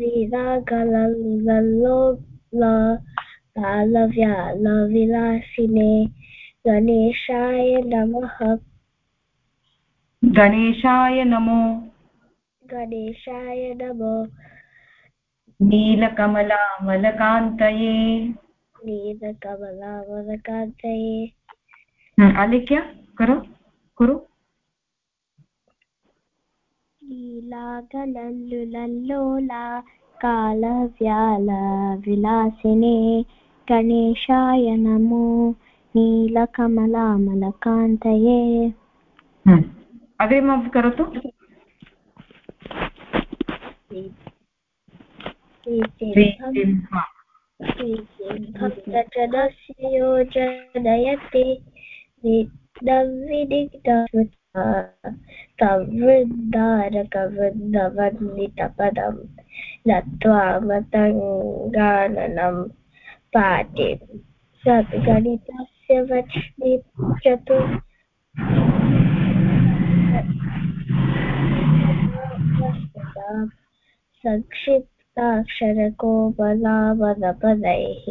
लीलागलविलासिने गणेशाय नमः गणेशाय नमो गणेशाय नमो नीलकमलामलकान्तये नीलकमलामलकान्तये अलिख्य करो कुरु लीलागलल्लुलल्लोला कालव्यालविलासिने गणेशाय नमो नीलकमलामलकान्तये अग्रिमं करोतु भक्तजनस्य योजनयते तवृन्दारकवृन्दवन्दितपदं नत्वा मतङ्गाननं पाठे। संक्षिप्ताक्षरको बलावनपदैः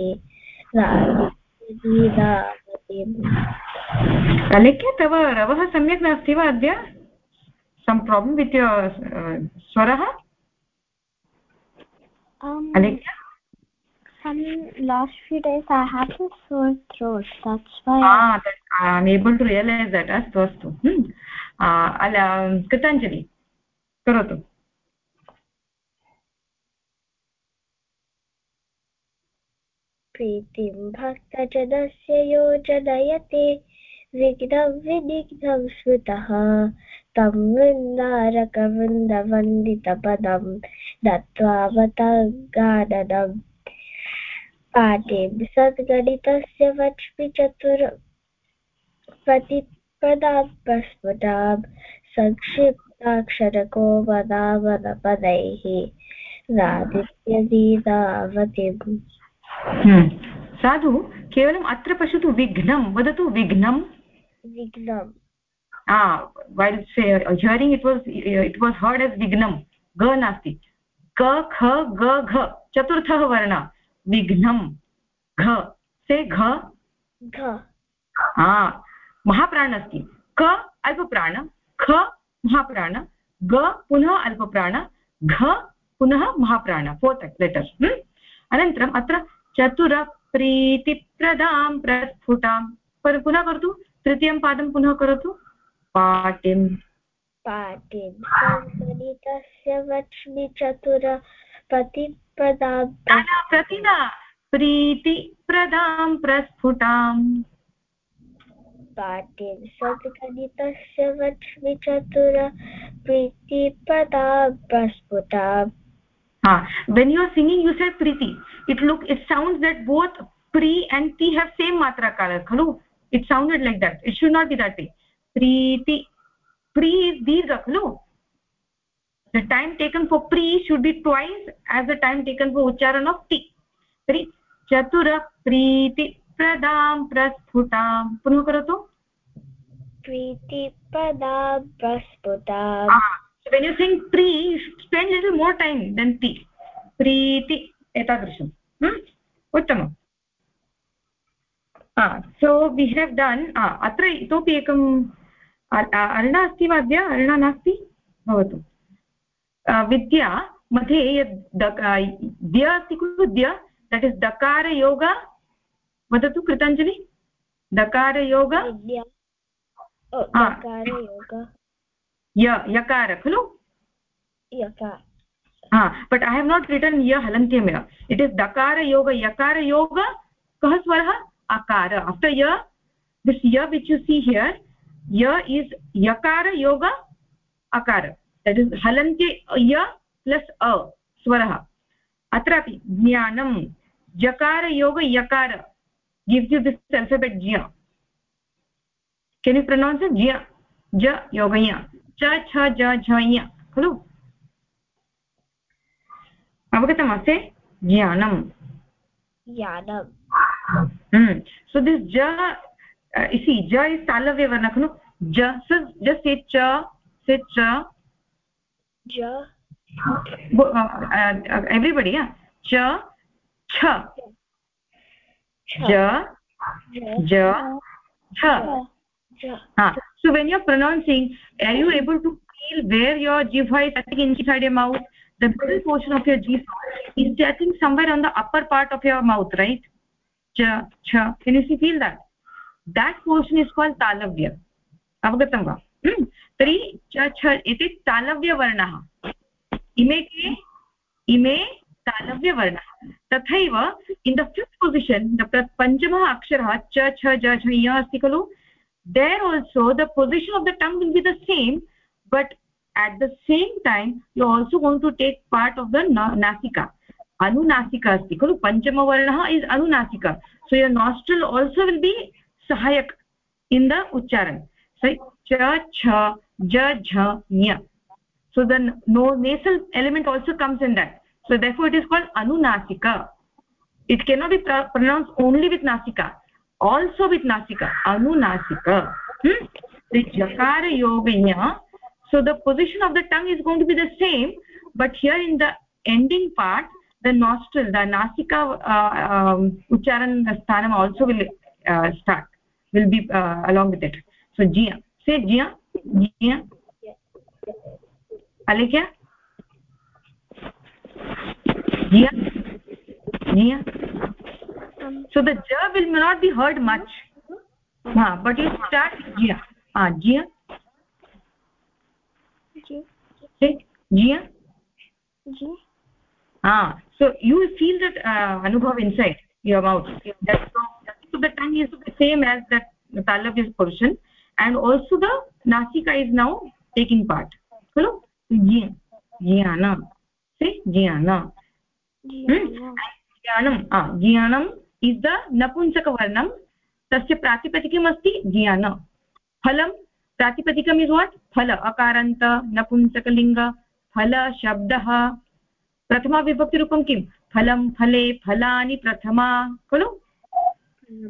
अलिख्य तव रवः सम्यक् नास्ति वा अद्य सम् प्राब्लम् वित् स्वरः अलिख्य Some last few days I have a sore throat. That's why. Ah, that, I'm able to realize that. अस्तु अस्तु अल कृताञ्जलि करोतु प्रीतिं भक्तजनस्य योजनयते विघ्नं विनिघ्नं स्मृतः तं वृन्दारकवृन्दवन्दितपदं दत्त्वावतगाननम् पाठें सद्गणितस्य वच्मि चतुर प्रतिपदात्मस्फुटां संक्षिप्ताक्षरको वदावनपदैः रादित्यदीनावतिम् हम्म। साधु, केवलम् अत्र पश्यतु विघ्नं, वदतु विघ्नं विघ्नं well hearing it was it was heard as विघ्नं ग नास्ति। क ख ग घ चतुर्थः वर्ण। विघ्नं घ से घ। हा महाप्राण अस्ति। क अल्पप्राण। ख महाप्राण। ग पुनः अल्पप्राण। घ पुनः महाप्राण। फोर्त् लेटर्स् अनन्तरम् अत्र चतुरप्रीतिप्रदां प्रस्फुटां। पुनः करोतु तृतीयं पादं पुनः करोतु? पाटिं पाटिं गणितस्य वच्मि चतुर पतिप्रदां प्रतिदा। प्रीतिप्रदां प्रस्फुटाम्। पाटिं सद्गणितस्य वच्मि चतुर प्रीतिप्रदां प्रस्फुटाम्। हा when you are singing you said Preeti. It look it sounds that both pre and टी हेव् सेम् मात्राकार खलु? It sounded like that it should not be that प्रीति प्री दीर्घ खलु the time taken for pre should be twice as the time taken for उच्चारण of टि तर्हि चतुर प्रीति प्रीतिप्रदां प्रस्फुटां पुनः करोतु प्रीतिप्रदां प्रस्फुटां when you sing pre spend little more time then ति प्रीति एतादृशम् उत्तमम् so we have done अत्र इतोपि एकम् अर्णा अस्ति वा अद्य? अर्णा नास्ति? भवतु। विद्या मध्ये यद् द्य अस्ति खलु द्य दट् इस् दकारयोग वदतु कृताञ्जलि। दकारयोग यकार खलु। But I have not written य हलन्त्यमेव। इट् इस् दकारयोग यकारयोग कः स्वरः? अकार आफ्टर् य दिस् य विच् यु सी हियर् य इस् यकार योग अकार दट् इस् हलन्त्य य प्लस् अ, स्वरः। अत्रापि ज्ञानं जकारयोग यकार। गिव्स् यु दिस् अल्फाबेट् ज्य केन् यु प्रनौन्स् ज्य ज योगय च, छ, ज, झ खलु? अवगतमस्ति ज्ञानं mm. so this ja uh, you see ja is talavya varna khanu ja so just say cha say cha ja uh, uh, everybody yeah cha cha ja ja cha ha so when you're pronouncing are you able to feel where your jibha is touching inside your mouth? The middle portion of your jibha is touching somewhere on the upper part of your mouth right? Cha cha can you see feel that that portion is called talavya avagatam va तर्हि च छ इति तालव्यवर्णः इमे के इमे तालव्यवर्णः तथैव in the fifth position the पञ्चमः अक्षरः च छ ज झ य अस्ति खलु there also the position of the tongue will be the same but at the same time you also going to take part of the nasika अनुनासिका अस्ति, खलु? वर्ण इज़ अनुनासिका। सो य नास्ट्रल् आल्सो विल् बि सहायक् in the उच्चारण। So the no element also comes in that that so therefore it is called अनुनासिक। It can be pronounce only with नासिका आल्सो विथ नासिका अनुनासिक। चकारयोगय so the position of the tongue is going to be the same but here in the ending part the nostril the nasika uh, um, ucharan sthanam also will uh, start will be uh, along with it so jia say jia jia alikya jia jia so the ja will not be heard much ha but you start jia ah jia ji jia ji ah so you feel that uh, anubhav inside your mouth that so the tongue is the same as that talavya portion and also the nasika is now taking part hello ज्ञानं ज्ञान ज्ञानं ज्ञानम् is the नपुंसकवर्णं तस्य प्रातिपदिकम् अस्ति ज्ञान फलं प्रातिपदिकम् is what फल अकारान्त नपुंसकलिङ्ग फल शब्दः प्रथमाविभक्तिरूपं किं फलं, फले, फलानि, प्रथमा, खलु?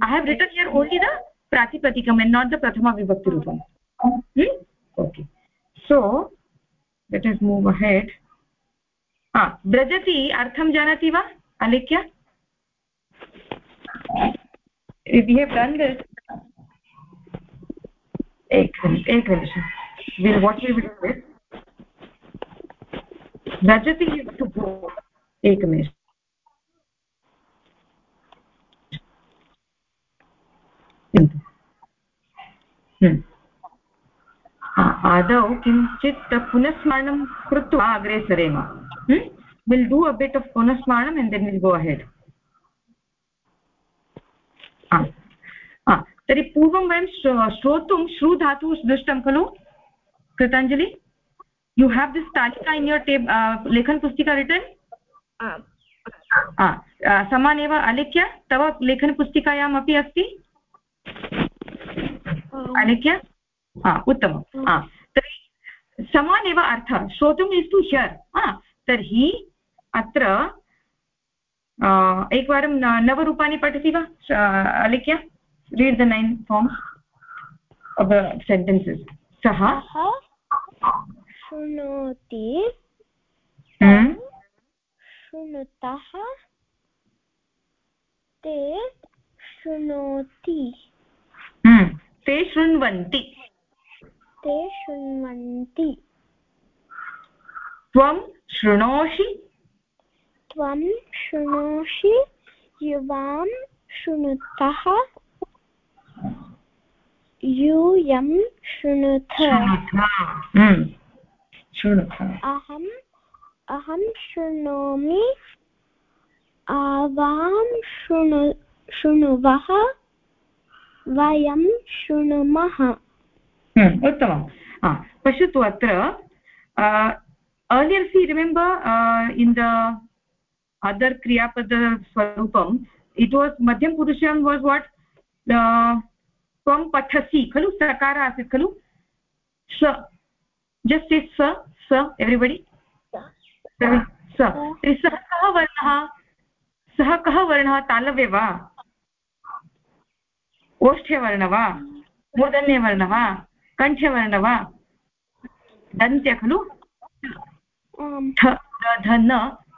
I have written your only the प्रातिप्रतिकम् and not the प्रथमाविभक्तिरूपम् okay so let us move ahead हा व्रजति, अर्थं जानाति वा? अलिख्य? एकनिमिषम् you have to go ek minute hmm आदौ किञ्चित् पुनस्मरणं कृत्वा अग्रे सरेम will do a bit of पुनस्मरणम् and then will go ahead तर्हि पूर्वं वयं श्रोतुं श्रु धातु दृष्टं खलु? कृताञ्जलि? यु हेव् दिस् तालिका इन् योर् टेब् लेखनपुस्तिका रिटर्न् समानेव अलिख्य तव लेखनपुस्तिकायाम् अपि अस्ति अलिख्य हा उत्तमं हा तर्हि समान् एव अर्थः श्रोतुम् इस् टु हियर् हा तर्हि अत्र एकवारं नवरूपाणि पठति वा अलिख्य read the nine forms sentences सः शृणोति हम्म? शृणुतः ते शृणोति हम्म, ते शृण्वन्ति ते शृण्वन्ति त्वं शृणोषि। त्वं शृणोषि युवां शृणुतः यूयं शृणुथ। अहम् अहं शृणोमि आवां शृणु शृणुवः वयं शृणुमः हम्म, उत्तमं पश्यतु अत्र earlier see remember in the other क्रियापदस्वरूपम् it was मध्यमपुरुषं वास् वाट् त्वं पठसि खलु सकारः आसीत् खलु जस्ट् इस् स एव्रिबडि स तर्हि सः कः वर्णः सः कः वर्णः तालव्य वा ओष्ठ्यवर्ण वा मूर्धन्यवर्ण वा कण्ठ्यवर्ण वा दन्त्य खलु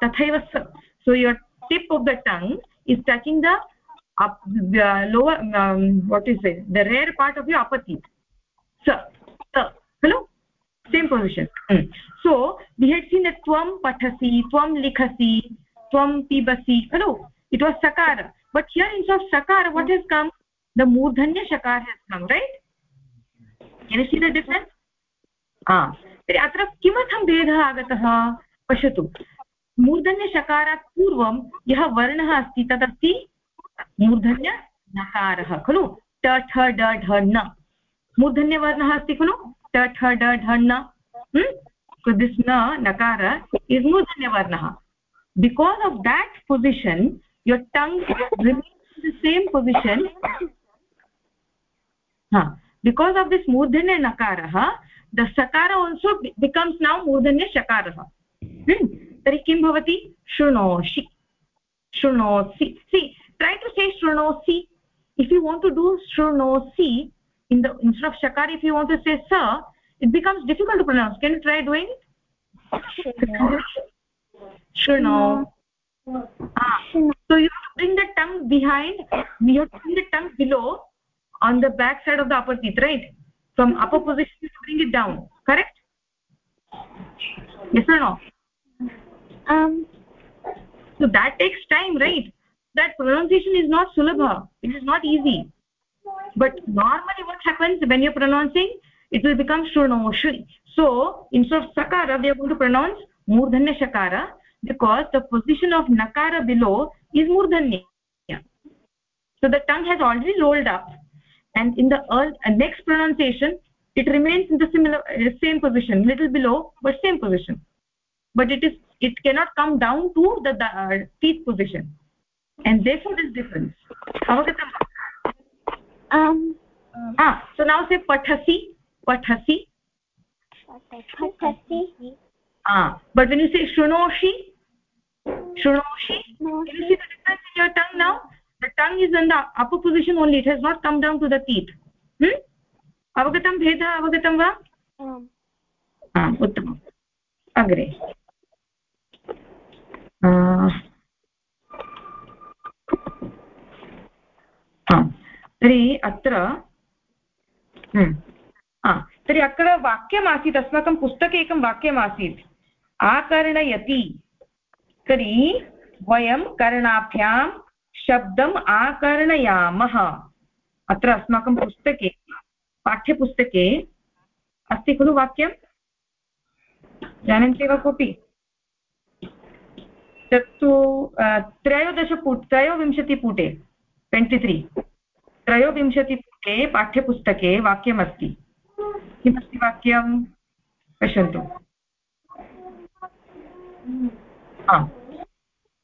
तथैव स so your tip of the tongue is touching the lower what is the rear part of you अपति स खलु same position so we had seen that त्वं पठसि त्वं लिखसि त्वं पिबसि खलु इट् वास् सकार बट् हियर् इन्स् आफ् सकार वट् हेस् कम् द मूर्धन्य शकार has come right can see the difference तर्हि अत्र किमर्थं भेदः आगतः पश्यतु मूर्धन्यशकारात् पूर्वं यः वर्णः अस्ति तदस्ति मूर्धन्य नकारः खलु ट ठ ड ढ न मूर्धन्यवर्णः अस्ति खलु नकार is मूर्धन्यवर्णः because of that position your tongue remains the same position because of this मूर्धन्य नकारः द सकार आल्सो बिकम्स् नौ मूर्धन्य शकारः तर्हि किं भवति? शृणोषि। शृणोसि। सि try to say शृणोसि. If you want to do शृणोसि in the instead of shakar if you want to say sa it becomes difficult to pronounce. Can you try doing shruno ah, so you have to bring the tongue behind you have to bring the tongue below on the back side of the upper teeth right? From upper position you bring it down. Correct? Yes or no? Um. So that takes time right? That pronunciation is not sulabha it is not easy but normally what happens when you're pronouncing it will become shrunoshri so instead of sakara we are going to pronounce murdhanya shakara because the position of nakara below is murdhanya. So the tongue has already rolled up and in the uh, next pronunciation it remains in the similar uh, same position little below but same position. But it is it cannot come down to the, the uh, teeth position. And therefore this difference. Avagatam um ah so now say pathasi pathasi pathasi ah but when you say shrunoshi shrunoshi can you see the difference in your tongue now the tongue is in the upper position only it has not come down to the teeth hmm avagatam bhedha avagatam va ah uttamam agre तर्हि अत्र हम्म, तर्हि अत्र वाक्यमासीत् अस्माकं पुस्तके एकं वाक्यमासीत् आकर्णयति। तर्हि वयं कर्णाभ्यां शब्दम् आकर्णयामः। अत्र अस्माकं पुस्तके पाठ्यपुस्तके अस्ति खलु वाक्यं? जानन्ति वा कोऽपि? तत्तु त्रयोदशपुट त्रयोविंशतिपुटे ट्वेण्टि त्री त्रयोविंशतिपुटे पाठ्यपुस्तके वाक्यमस्ति। किमस्ति वाक्यं पश्यन्तु।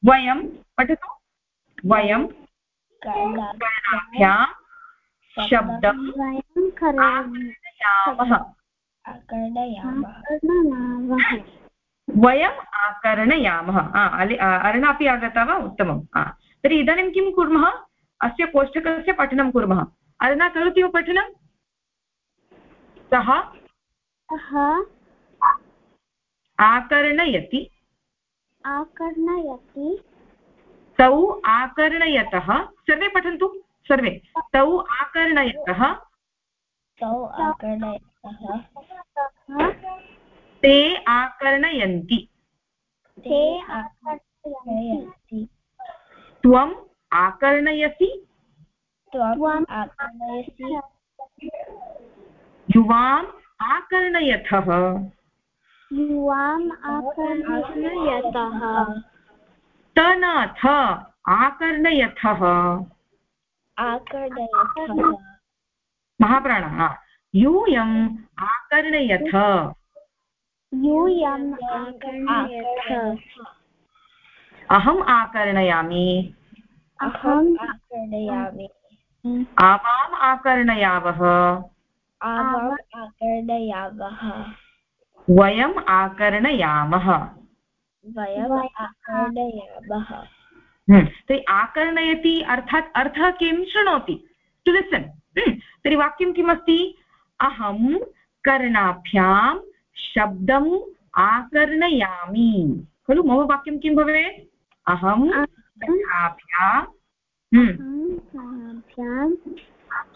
वयं पठतु। वयं कर्णाभ्यां शब्दं वयम् आकर्णयामः। अर्ण आगता वा? उत्तमं तर्हि इदानीं किं कुर्मः? अस्य कोष्टकस्य पठनं कुर्मः। अरुणा करोति वा पठनं? सः आकर्णयति। आकर्णयति। तौ आकर्णयतः। सर्वे पठन्तु सर्वे। तौ आकर्णयतः। तौ आकर्णयतः। ते आकर्णयन्ति। ते आकर्णयन्ति। त्वम् आकर्णयसि। युवाम् आकर्णयथः। युवाम् आकर्णयतः तनथ आकर्णयथः। आकर्णयथः। महाप्राणः यूयम् आकर्णयथ। यूयम् आकर्णयथ। अहम् आकर्णयामि। अहम् आकर्णयामि। आवाम् आकर्णयावः। आकर्णयावः। वयम् आकर्णयामः। वयम् आकर्णयामः। हम्म, तर्हि आकर्णयति अर्थात् अर्थः किं शृणोति? टु लिसन् हम्म, तर्हि वाक्यं किमस्ति? अहं कर्णाभ्यां शब्दम् आकर्णयामि। खलु मम वाक्यं किं भवेत्? अहं कथाभ्यां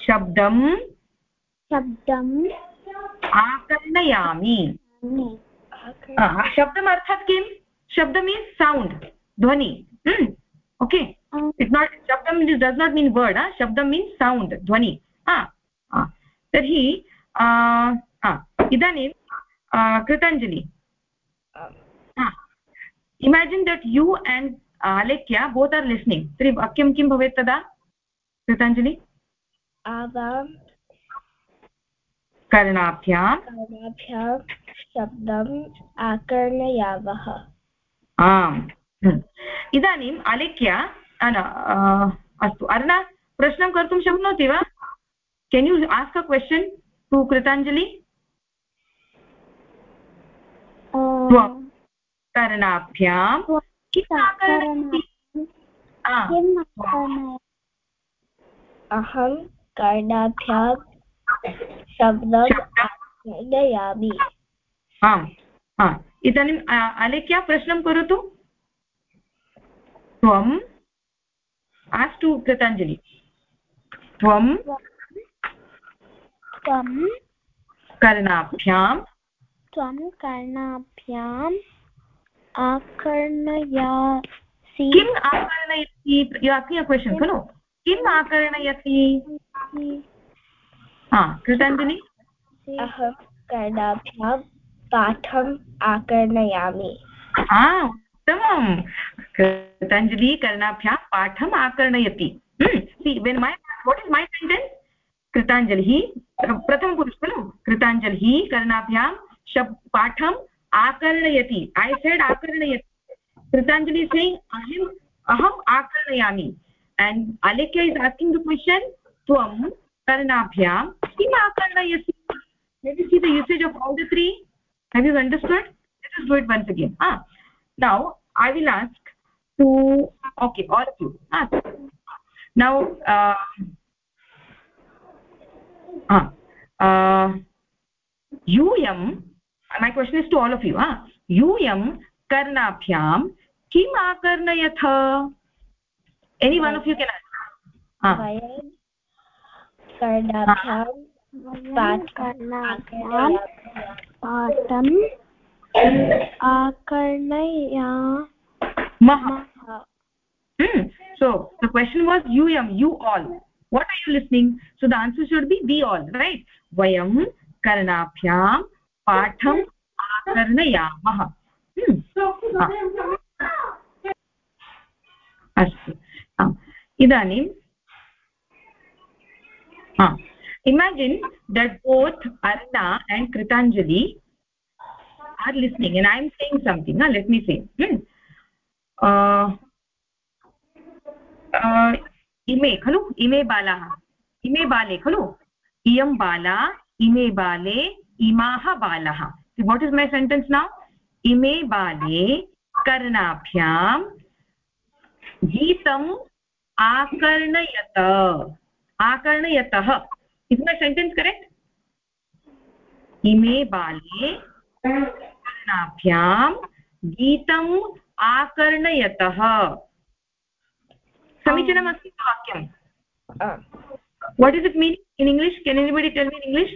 शब्दं शब्दम् आकर्णयामि। शब्दम् अर्थात् किं शब्द मीन्स् सौण्ड् ध्वनि। ओके इट्स् नाट् शब्दं डस् नाट् मीन् वर्ड् शब्दं मीन्स् सौण्ड् ध्वनि। तर्हि इदानीं Kritanjali. Imagine that you and Alekhya both are listening तर्हि वाक्यं किं भवेत् तदा? कृताञ्जलि? कर्णाभ्यां कर्णाभ्यां शब्दम् आकर्णयावः। आम्। इदानीम् आलिख्य अस्तु। अर्ना प्रश्नं कर्तुं शक्नोति वा? Can you ask a question to Kritanjali? कर्णाभ्यां अहं कर्णाभ्यां शब्दं नयामि आम् इदानीम् अलेख्या प्रश्नं करोतु। त्वम् अस्तु कृताञ्जलि त्वं त्वं कर्णाभ्यां त्वं कर्णाभ्याम् आकर्णयासि किम् आकर्णयति? क्वशन् खलु किम् आकर्णयति? कृताञ्जलि? अहं कर्णाभ्यां पाठम् आकर्णयामि। उत्तमं कृताञ्जलि कर्णाभ्यां पाठम् आकर्णयति। When my what is my sentence कृताञ्जलिः प्रथमपुरुष खलु कृताञ्जलिः कर्णाभ्यां शब् पाठम् आकर्णयति ऐ सेड् आकर्णयति कृताञ्जलि सेङ्ग् अहम् अहम् आकर्णयामि and Alekhya is asking the question त्वं कर्णाभ्यां किम् आकर्णयति let us see the usage of all the three have you understood let us do it once again ah now i will ask to okay all of you ah now uh, ah uh, यूयं my question is to all of you ah यूयं कर्णाभ्यां किम् आकर्णयथ any one of you can answer ah कर्णाभ्यां पाठम् आकर्णयामः hmm. so the question was you am you all what are you listening so the answer should be we all right vayam karnabhyam पाठम् आकर्णयामः अस्तु। इदानीम् imagine that both Arna and Kritanjali are listening and I am saying something let me say इमे खलु? इमे बालाः इमे बाले खलु? इयं बाला इमे बाले इमाः बालः। What is my sentence now इमे बाले कर्णाभ्यां गीतम् आकर्णयत। आकर्णयतः। इस् मै सेण्टेन्स् करेक्ट् इमे बाले कर्णाभ्यां गीतम् आकर्णयतः। समीचीनमस्ति वाक्यं what does it mean in english? Can anybody tell me in english?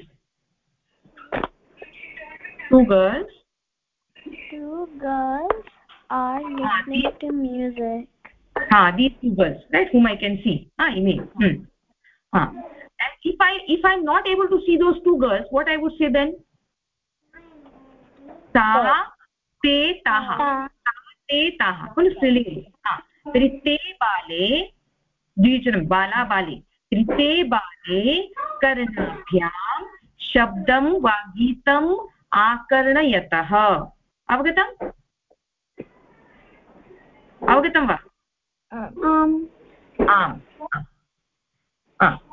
Two girls two girls are listening ah, to music ah these two girls right whom i can see ah ime hmm. ah and if i if i'm not able to see those two girls what i would say then सा ते ताः ते ताः खलु स्त्रीलिङ्गे तर्हि ते बाले द्विवचनं बाला बाले तर्हि ते बाले कर्णाभ्यां शब्दं वा गीतम् आकर्णयतः। अवगतम्? अवगतं वा?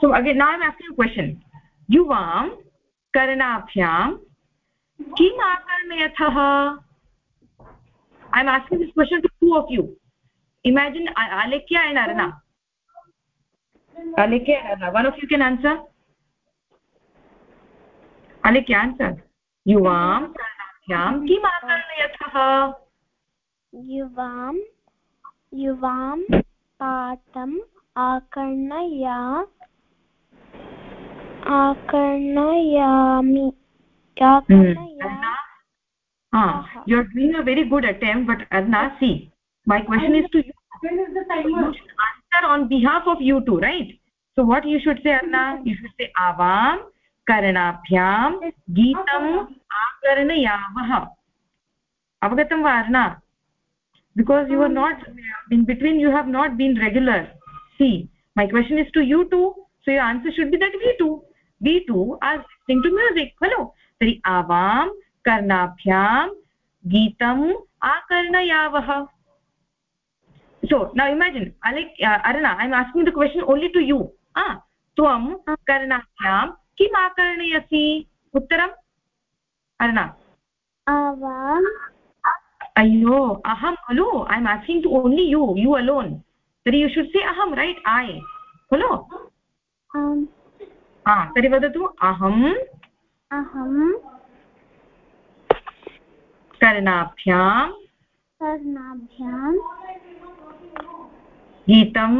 सो अगे नाम् आस्किङ्ग् क्वशन् युवां कर्णाभ्यां किम् आकर्णयतः? I am asking this question to two of you imagine Alekhya and Arna Alekhya Arna one of you can answer Alekhya answer युवां प्राणाभ्यां किम् आकर्णयतः युवां युवां पादम् आकर्णया आकर्णयामि you are doing a very good attempt but Arna see my question is to answer on behalf of you two right so what you should say Arna you should से आवाम् उपकरणाभ्यां गीतम् आकर्णयावः अवगतं वा Arna? Because you are not in between you have not been regular see my question is to you two so you answer should be that we two we two are listening to music खलु तर्हि आवां कर्णाभ्यां गीतम् आकर्णयावः so now imagine अलिक् Arna I am asking the question only to you त्वं ah. कर्णाभ्यां किम् आकर्णयसि? उत्तरम्? अर्णा? अय्यो अहं खलु I am asking to only you you alone तर्हि यु शुड् से अहं रैट् ऐ खलु? तर्हि वदतु अहम्? अहं कर्णाभ्यां कर्णाभ्यां गीतं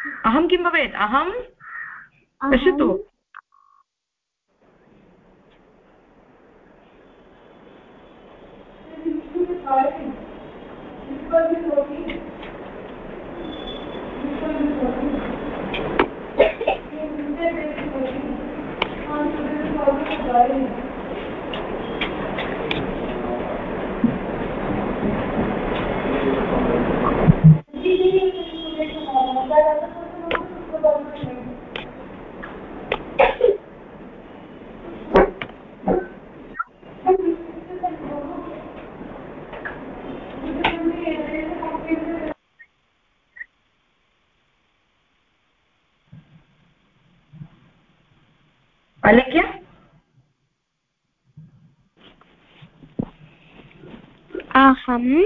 अहं किं भवेत्? अहं? पश्यतु। अलिख्य अहम्।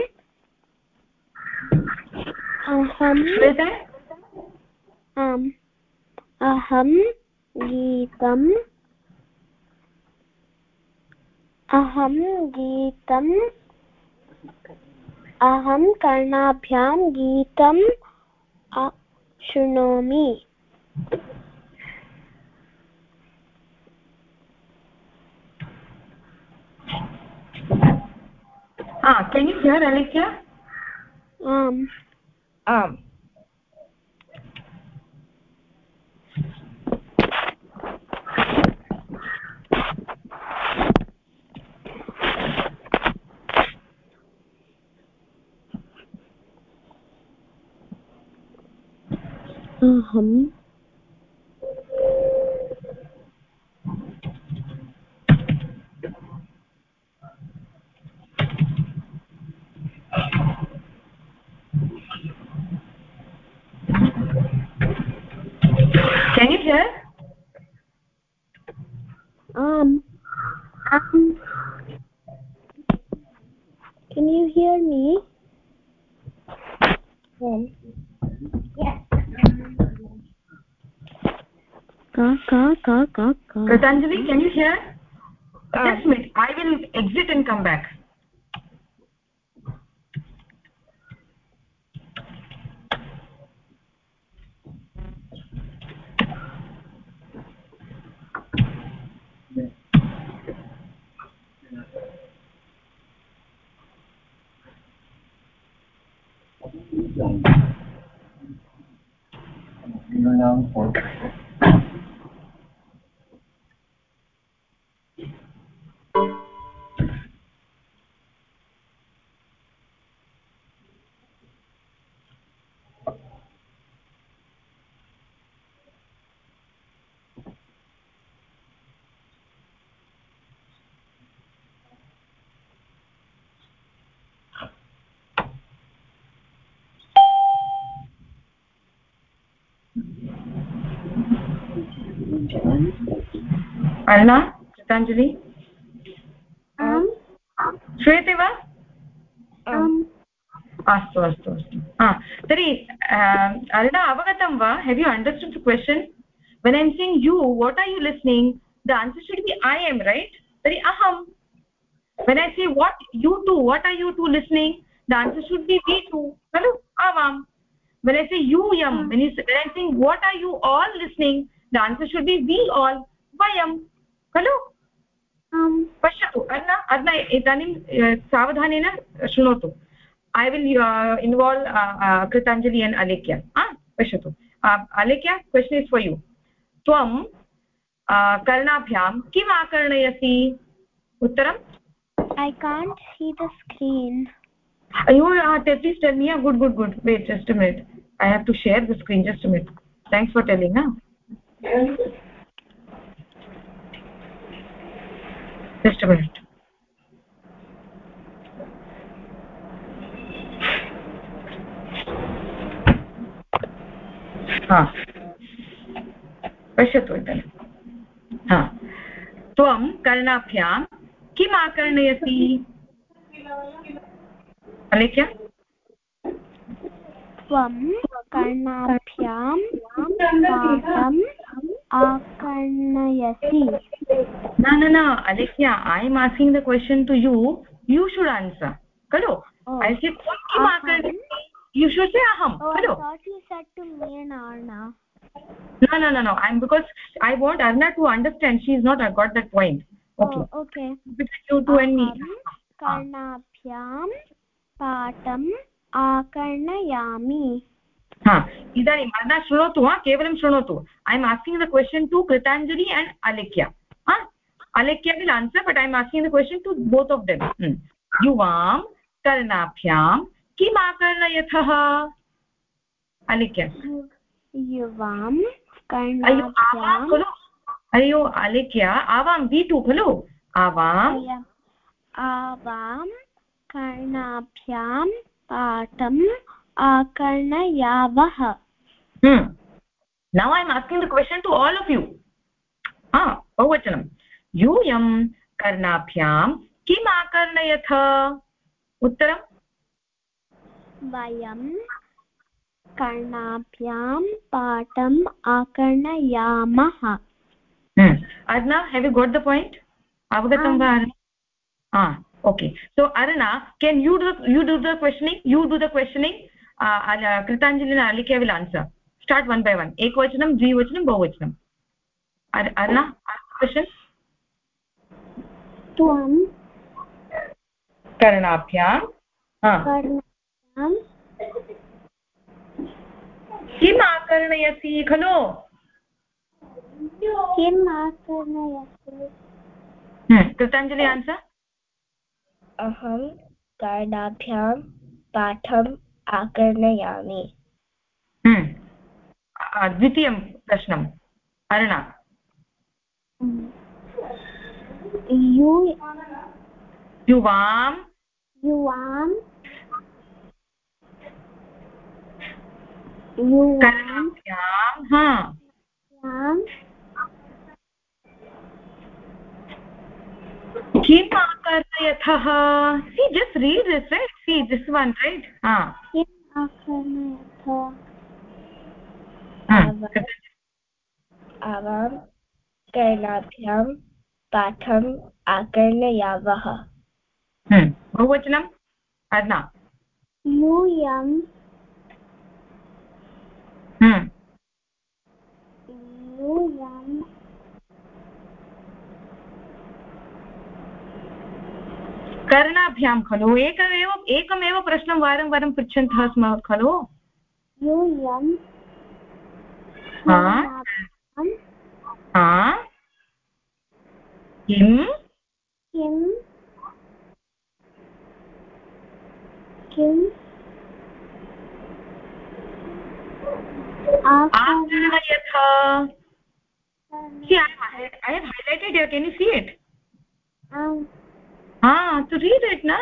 अहं श्रूयते आम्। अहं गीतम्। अहं गीतम्। अहं कर्णाभ्यां गीतम्। शृणोमि हा केन् यु हियर् अलिख्य आम् आम् अहं Tanjavi, can you hear? Uh, Just. I will exit and come back. you अन्ना कृताञ्जलि श्रूयते वा? अस्तु अस्तु अस्तु। तर्हि अरुणा अवगत वा? Have you understand question when I'm sing you what are you listening the answer should be I am right तर्हि अहं when I see what you two what are you two listening the answer should be be to खलु आवाम् When I say you, yum, hmm. when you say, when I think, what are you all listening, the answer should be we all वयं खलु पश्यतु earn earn इदानीं सावधानेन शृणोतु। I will इन्वाल् कृताञ्जलि and Alekhya पश्यतु। Alekhya question is for you त्वं कर्णाभ्यां किम् आकर्णयसि? उत्तरम्? I can't see the screen अयो at least tell me good good good wait just minute I have to share the screen just minute thanks for telling just a minute. हा। हा। त्वं कर्णाभ्यां किम् आकर्णयसि अलेख्य त्वं कर्णाभ्यां आकर्णयसि न न न Alekhya I am asking the question to you you should answer खलु ऐ से त्वं किम् आकर्णयसि you should say aham oh, hello i thought you said to me and arna no no no no i'm because i want arna to understand she is not i got that point okay oh, okay between you two and me कर्णाभ्यां पाठम् आकर्णयामि हा इदानीम् अर्ना शृणोतु वा केवलं शृणोतु। I am asking the question to Kritanjali and Alekhya Alekhya will answer but I am asking the question to both of them युवां कर्णाभ्यां किम् आकर्णयथः अलिख्य युवां खलु अयो अलिख्य आवां वि टु खलु आवाम् आवां कर्णाभ्यां पाठम् आकर्णयावः। Now I am asking the question to all of you बहुवचनं. यूयं कर्णाभ्यां किम् आकर्णयथ? उत्तरम् वयं कर्णाभ्यां पाठम् आकर्णयामः। अधुना have you got the point अवगतं वा हा okay so Aruna can you do you do the questioning you do the questioning कृताञ्जलिन अलिके will answer start one by one एकवचनं द्विवचनं बहुवचनम् अरुणा क्वशन् त्वं कर्णाभ्यां किम् आकर्णयसि खलु किम् आकर्णयसि कृताञ्जलि आन्सर् अहं कर्णाभ्यां पाठम् आकर्णयामि। द्वितीयं प्रश्नम् अरुणा युवां युवां युवां किम् आकर्णयथः see just read this right see this one right आवां कर्णाभ्यां पाठम् आकर्णयावः। बहुवचनम् अर्ना यूयं यूयं कर्णाभ्यां खलु? एकमेव एकमेव प्रश्नं वारं वारं पृच्छन्तः स्मः खलु? किं? किम् आकर्णयथ see i i have highlighted here. Can you see it? um ah to read it na?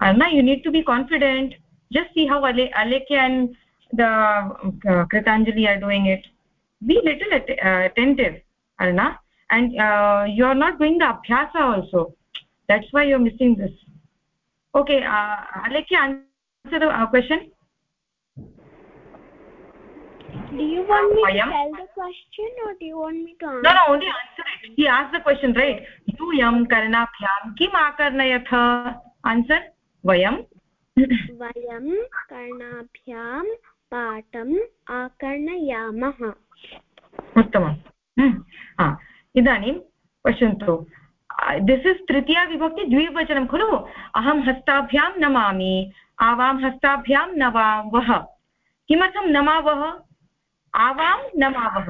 Anna you need to be confident. Just see how Ale alekya and the uh, kritanjali are doing it. Be little att uh, attentive arna and uh, you are not doing the abhyasa also. That's why you're missing this. Okay uh, alekya answer the uh, question do you want me to tell the question or do you want me to answer no no only answer it. He asked the question right? यूयं कर्णाभ्यां किम् आकर्णयथ answer वयं वयं कर्णाभ्यां पाठम् आकर्णयामः उत्तमम् इदानीं पश्यन्तु this is तृतीया विभक्ति द्विवचनं खलु अहं हस्ताभ्यां नमामि आवां हस्ताभ्यां नवावः किमर्थं नमावः आवां नमावः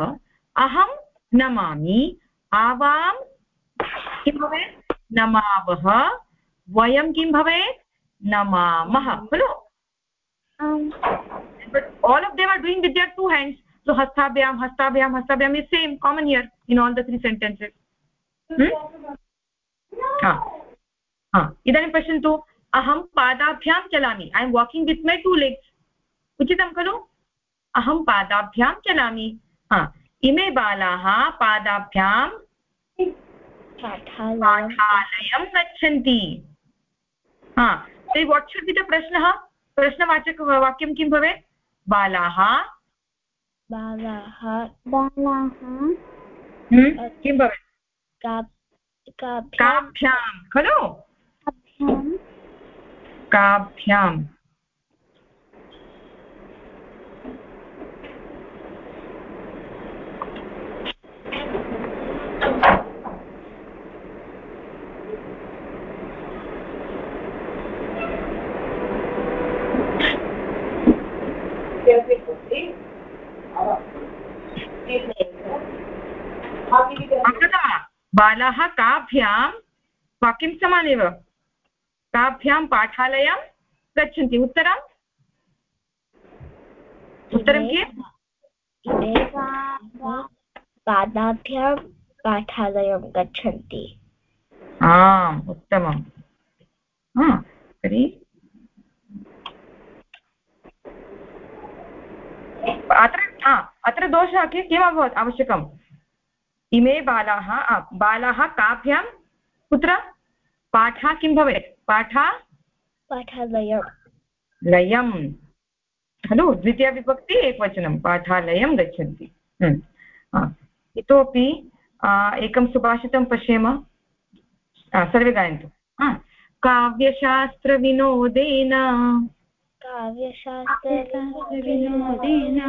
अहं नमामि। आवां किं भवेत्? नमावः। वयं किं भवेत्? नमामः। खलु? All of them are doing with their two hands so हस्ताभ्यां हस्ताभ्यां हस्ताभ्याम् is same common here in all the three sentences इदानीं पश्यन्तु अहं पादाभ्यां चलामि। I am walking with my two legs उचितं खलु? अहं पादाभ्यां चलामि इमे बालाः पादाभ्यां पाठालयं। गच्छन्ति। हा तर्हि वाट् शुड् बि द प्रश्नः? प्रश्नवाचकवाक्यं किं भवेत्? बालाः। बालाः बालाः। हम्म, किं भवेत्? काभ्यां खलु? काभ्याम् बालाः काभ्यां वाक्यं समानेव। काभ्यां पाठालयं गच्छन्ति। उत्तरम्? उत्तरं किम् पादाभ्यां पाठालयं गच्छन्ति। आम् उत्तमम्। तर्हि अत्र अत्र दोषः किम् अभवत्? आवश्यकम्? इमे बालाः बालाः काभ्यां कुत्र पाठः किं भवेत्? पाठा? पाठालयं लयं खलु? द्वितीयविभक्ति एकवचनं। पाठालयं गच्छन्ति। इतोपि एकं सुभाषितं पश्येम। सर्वे गायन्तु। काव्यशास्त्रविनोदेन। काव्यशास्त्रविनोदेन।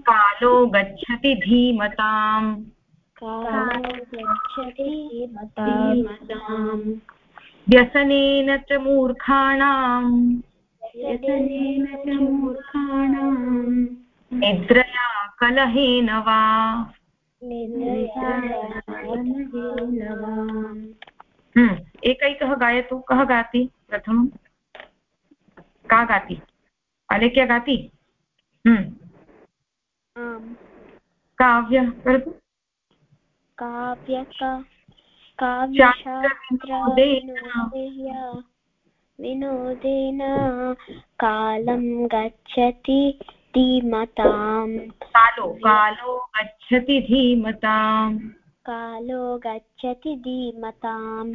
कालो गच्छति धीमताम्। व्यसनेन च मूर्खाणाम्। व्यसनेन च मूर्खाणाम्। निद्रया कलहेन वा। हम्म, एकैकः गायतु। कः गाति प्रथमं? का गाति? अलेख्या गाति? हम्म। काव्य करोतु काव्यका विनोदेन कालं गच्छति धीमताम्। कालो कालो गच्छति धीमताम्। कालो गच्छति धीमताम्।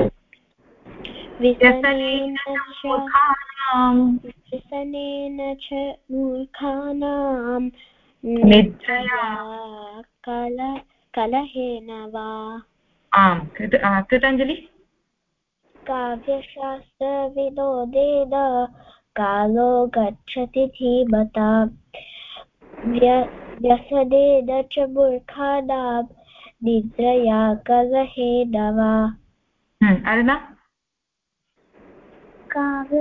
व्यसनेन च मूर्खाणां निद्रया। कल कलहेन वा आम् कृताञ्जलि। काव्यशास्त्रविनोदेन कालो गच्छति धीमता। व्यसनेन च मूर्खाणां निद्रया कलहेन वा हम्म, अरुणा। काव्य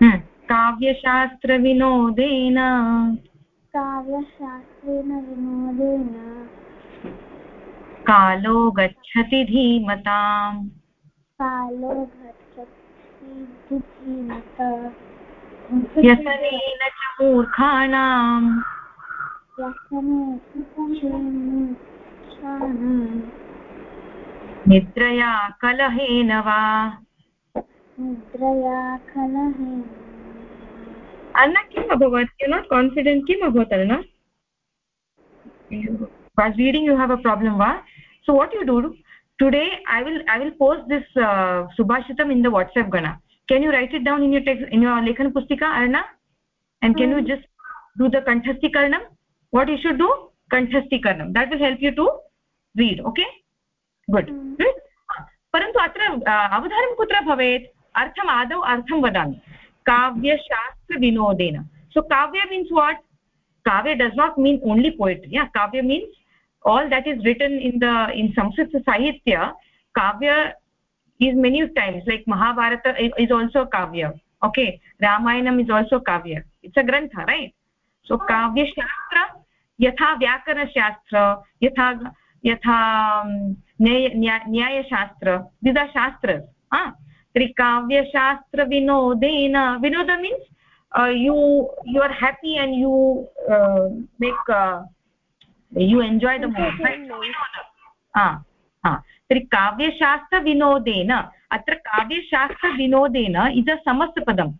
हम्म, काव्यशास्त्रविनोदेन काव्यशास्त्रेण विनोदेन कालो गच्छति धीमताम्। कालो गच्छति धीमता व्यसनेन च मूर्खाणाम्। निद्रया कलहेन वा। निद्रया कलहेन। Anna kim abhavat you're not confident kim abhavat anna while reading you have a problem va so what you do today i will i will post this uh, subhashitam in the whatsapp gana can you write it down in your text in your lekhan pustika arna and can mm. you just do the kanthastikaranam what you should do kanthastikaranam that will help you to read okay good hmm? परन्तु अत्र अवधानं कुत्र भवेत् अर्थम् आदौ अर्थं वदामि काव्यशास्त्रविनोदेन so kavya means what kavya does not mean only poetry yeah kavya means all that is written in the in sanskrit sahitya kavya is many times like mahabharata is also kavya okay ramayanam is also kavya it's a grantha right so kavya shastra यथा व्याकरणशास्त्र यथा यथा न्यायशास्त्र these are shastras ha विनोदेन Vinod means you you are happy and you uh, make uh, you enjoy the moment right? ah ah तर्हि काव्यशास्त्रविनोदेन अत्र काव्यशास्त्रविनोदेन इज़ अ समस्तपदम्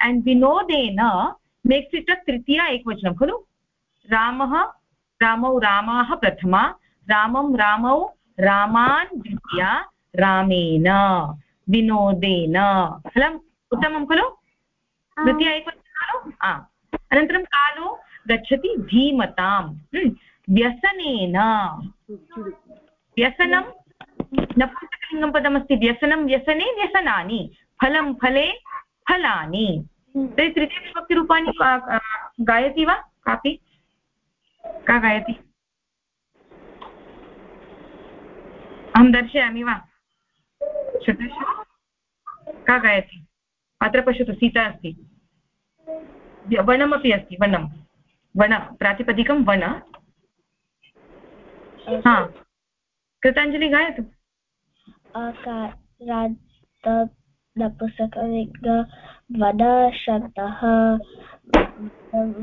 एण्ड् विनोदेन मेक्स् इट् अ तृतीया एकवचनं खलु रामः रामौ रामाः प्रथमा रामं रामौ रामान् द्वितीया रामेण विनोदेन फलम् उत्तमं खलु? द्वितीया एकवचनं खलु? अनन्तरं कालो गच्छति धीमताम् व्यसनेन। व्यसनं? नपुंसकलिङ्गं पदमस्ति। व्यसनं व्यसने व्यसनानि। फलं फले फलानि। तर्हि तृतीयविभक्तिरूपाणि गायति वा? कापि? का गायति? अहं दर्शयामि वा? चतुर्ष का गायति अत्र पश्यतु, सीता अस्ति। वनमपि अस्ति, वनं। वन, प्रातिपदिकं वन। हा। कृताञ्जलि गायतु? नपुसकलिङ्ग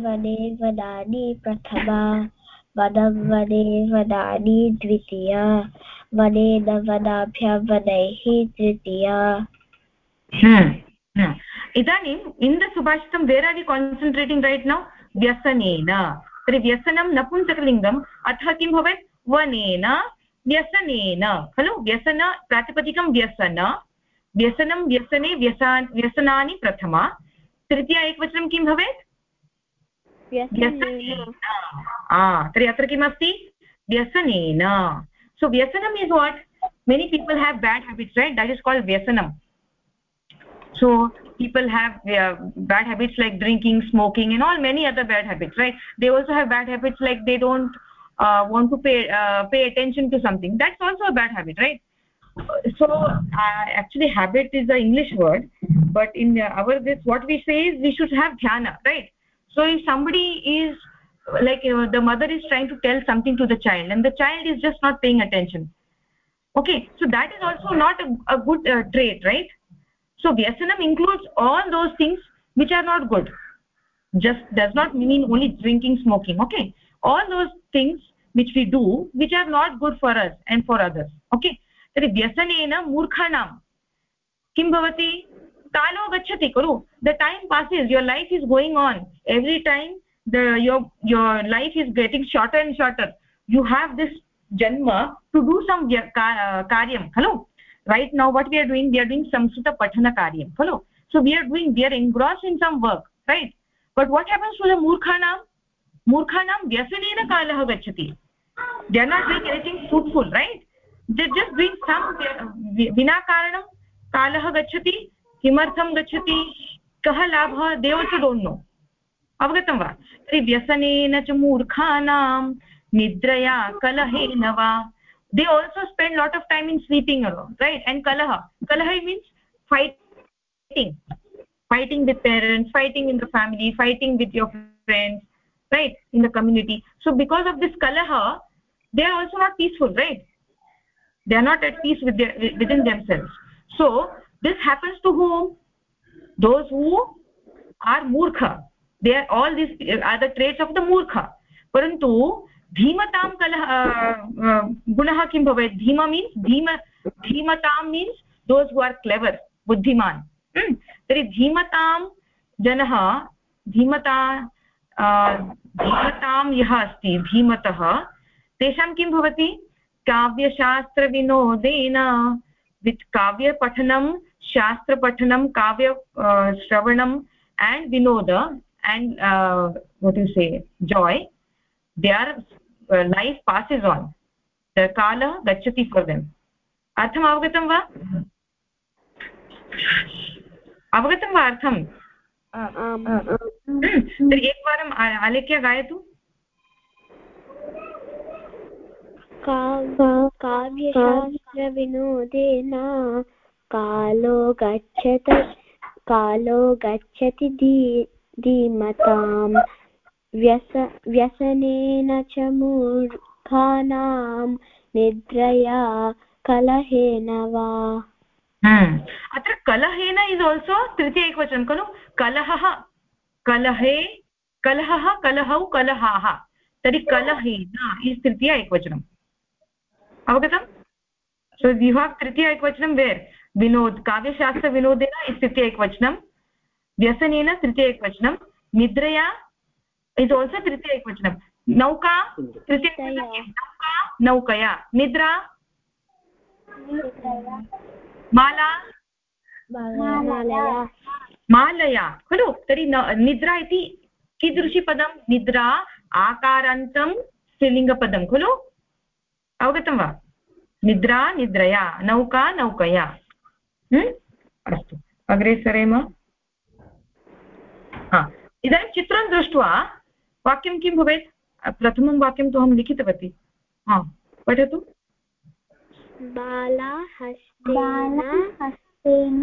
वने, वनानि, प्रथमा। वनं वने वनानि द्वितीया वनेन वनाभ्यां वनैः तृतीया। इदानीम् इन् सुभाषितं वेर् आर् यु कान्सन्ट्रेटिङ्ग् रैट् नौ व्यसनेन। तर्हि व्यसनं नपुंसकलिङ्गम्, अतः किं भवेत्? वनेन, व्यसनेन। खलु? व्यसन, प्रातिपदिकं व्यसन। व्यसनं, व्यसने, व्यसा, व्यसनानि प्रथमा। तृतीया एकवचनं किं भवेत्? तर्हि अत्र किमस्ति व्यसनेन so व्यसनम् is what many people have bad habits right that is called व्यसनम् so people have uh, bad habits like drinking smoking and all many other bad habits right they also have bad habits like they don't uh, want to pay uh, pay attention to something that's also a bad habit right so uh, actually habit is the english word but in our this what we say is we should have dhyana right so if somebody is like you know, the mother is trying to tell something to the child and the child is just not paying attention okay so that is also not a, a good uh, trait right so vyasanam includes all those things which are not good just does not mean only drinking smoking okay all those things which we do which are not good for us and for others okay तर्हि व्यसनेन मूर्खाणां किं भवति कालो गच्छति खलु the time passes your life is going on every time your life is getting shorter and shorter you have this जन्म to do some कार्यं खलु right now what we are doing we are doing संस्कृतपठनकार्यं खलु so we are doing we are engross in some work right but what happens to the मूर्खाणां मूर्खाणां व्यसनेन कालः गच्छति they are not doing anything fruitful right they just doing some विना कारणं कालः गच्छति किमर्थं गच्छति? कः लाभः? देव टु डोण्ट् नो अवगतं वा? तर्हि व्यसनेन च मूर्खानां निद्रया कलहेन वा? They also spend lot of time in sleeping aloe right and कलह। कलह means fighting fighting with parents fighting in the family fighting with your friends right in the community so because of this कलह they are also not peaceful right they are not at peace with with in themselves so this happens to whom those who are murkha they are all these are the traits of the murkha parantu धीमतां कलः गुणः किं भवेत् धीम means धीम धीमतां means those who are clever बुद्धिमान् तर्हि धीमतां जनः धीमता धीमतां यः अस्ति धीमतः तेषां किं भवति काव्यशास्त्रविनोदेन वित् काव्यपठनं शास्त्रपठनं काव्य श्रवणम् एण्ड् विनोद and uh, what you say joy their uh, life passes on. The kala gachati for them. अर्थम् अवगतं वा? अवगतं वा अर्थम्? तर्हि एकवारम् आलेख्य गायतु. काव्यशास्त्रविनोदेन कालो गच्छत, कालो गच्छति धीमतां व्यस, व्यसनेन च मूर्खानां निद्रया कलहेन वा। हम्म। अत्र कलहेन इस् आल्सो तृतीय एकवचनं खलु। कलहः, कलहे, कलहः, कलहौ, कलहाः। तर्हि कलहेन इस् तृतीय एकवचनम्। अवगतम्? सो यु तृतीय एकवचनं वेर् विनोद् काव्यशास्त्रविनोदेन तृतीय एकवचनं व्यसनेन तृतीय एकवचनं निद्रया इस् आल्सो तृतीय एकवचनं। नौका तृतीय नौका नौकया। निद्रा माला मालया। खलु? तर्हि निद्रा इति कीदृशी पदं निद्रा आकारान्तं स्त्रीलिङ्गपदं। खलु? अवगतं वा? निद्रा निद्रया। नौका नौकया। अस्तु। अग्रे सरेम इदानीं चित्रं दृष्ट्वा वाक्यं किं भवेत्? प्रथमं वाक्यं तु अहं लिखितवती। हा पठतु। बाला हस्तेन हस्तेन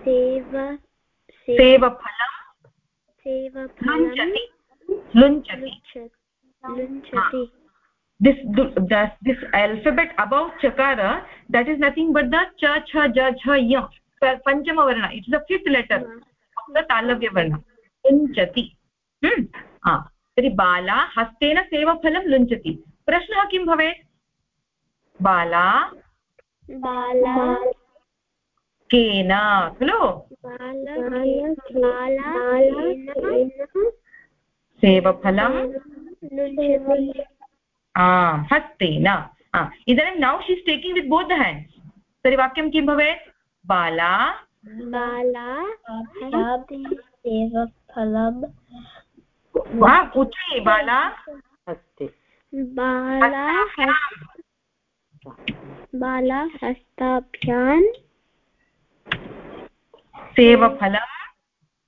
सेव सेवफलं सेवफलं लुञ्चति। लुञ्चति। This this this alphabet above chakara that is nothing but the cha cha ja jha ya panchama varna it is the fifth letter of the talavya varna लुञ्चति हा तर्हि बाला हस्तेन सेवफलं लुञ्चति प्रश्नः किं भवेत् बाला बाला केन खलु सेवफलं आम् हस्तेन इदानीं now she's taking with both the hands तर्हि वाक्यं किं भवेत्? बाला बाला सेवफलं उच्चये बाला। बाला बाला हस्ताभ्यां सेवफलं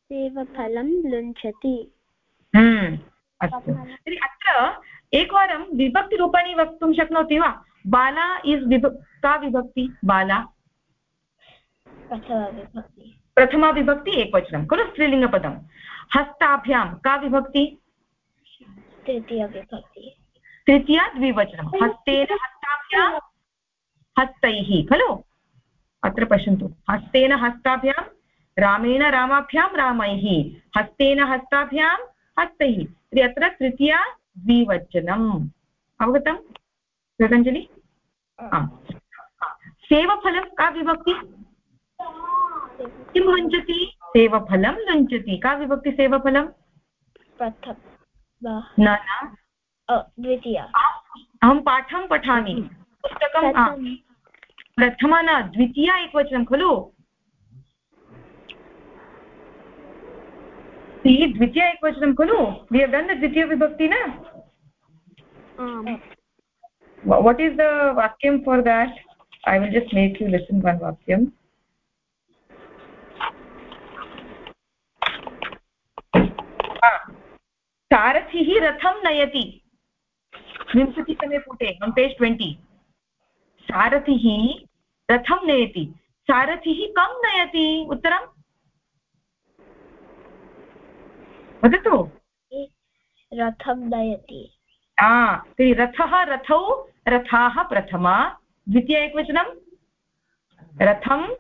सेवफलं लुञ्छति। हम्म, अस्तु। तर्हि अत्र एकवारं विभक्तिरूपाणि वक्तुं शक्नोति वा? बाला इस् विभ का विभक्ति? बाला। प्रथमविभक्ति प्रथमाविभक्ति एकवचनं। खलु स्त्रीलिङ्गपदं। हस्ताभ्यां का विभक्ति। तृतीया द्विवचनं। हस्तेन हस्ताभ्यां हस्तैः। खलु? अत्र पश्यन्तु। हस्तेन हस्ताभ्यां रामेण रामाभ्यां रामैः। हस्तेन हस्ताभ्यां हस्तैः। तर्हि अत्र तृतीया द्विवचनम्। अवगतं? गीताञ्जलि सेवफलं का विभक्ति? किं लुञ्चति? सेवफलं लुञ्चति। का विभक्ति सेवफलं? प्रथम न न। द्वितीया। अहं पाठं पठामि। पुस्तकं प्रथमा न द्वितीया एकवचनं खलु? द्वितीया एकवचनं खलु? वि हव् डन् द द्वितीयविभक्ति न? what is the vakyam for that? I will just make you listen one vakyam सारथिः रथं नयति। विंशतितमे पुटे आन् पेज् ट्वेण्टि सारथिः रथं नयति। सारथिः कं नयति? उत्तरम्? वदतु। रथं नयति। तर्हि रथः रथौ रथाः प्रथमा। द्वितीय एकवचनं। रथं।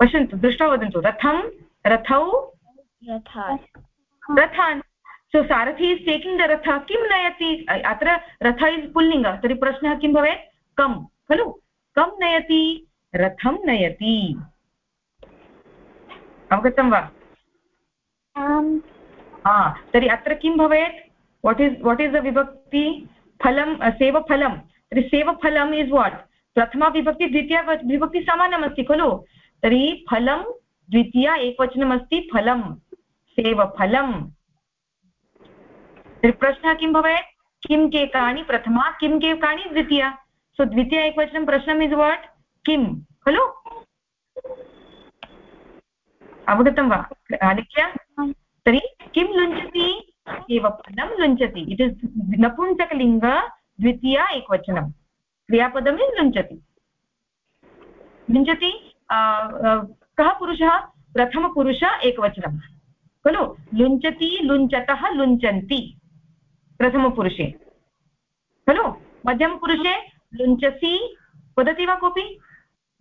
पश्यन्तु दृष्ट्वा वदन्तु। रथं रथौ। रथान्। सो सारथी इस् टेकिङ्ग् द रथ किं नयति? अत्र रथ इस् पुल्लिङ्ग तर्हि प्रश्नः किं भवेत्? कं खलु? कं नयति? रथं नयति। अवगतं वा? हा, तर्हि अत्र किं भवेत्? What is what is the vibhakti? फलं सेवफलं तर्हि सेवफलम् इस् वाट् प्रथमा विभक्ति, द्वितीया विभक्ति समानमस्ति, खलु? तर्हि फलं द्वितीया एकवचनमस्ति फलं सेवफलम्। प्रश्नः किं भवेत्? किं केकानि प्रथमा, किं केकानि द्वितीया? सो द्वितीया एकवचनं प्रश्नम् इस् वाट् किं? खलु? अवगतं वा? आलिख्य तर्हि किं लुञ्चति? एव फलं लुञ्चति। इट् इस् नपुंसकलिङ्ग द्वितीया एकवचनं। क्रियापदम् इस् लुञ्चति। लुञ्चति? कः पुरुषः? प्रथमपुरुष एकवचनं। खलु? लुञ्चति लुञ्चतः लुञ्चन्ति। प्रथमपुरुषे। खलु? मध्यमपुरुषे लुञ्चसि। वदति वा कोऽपि?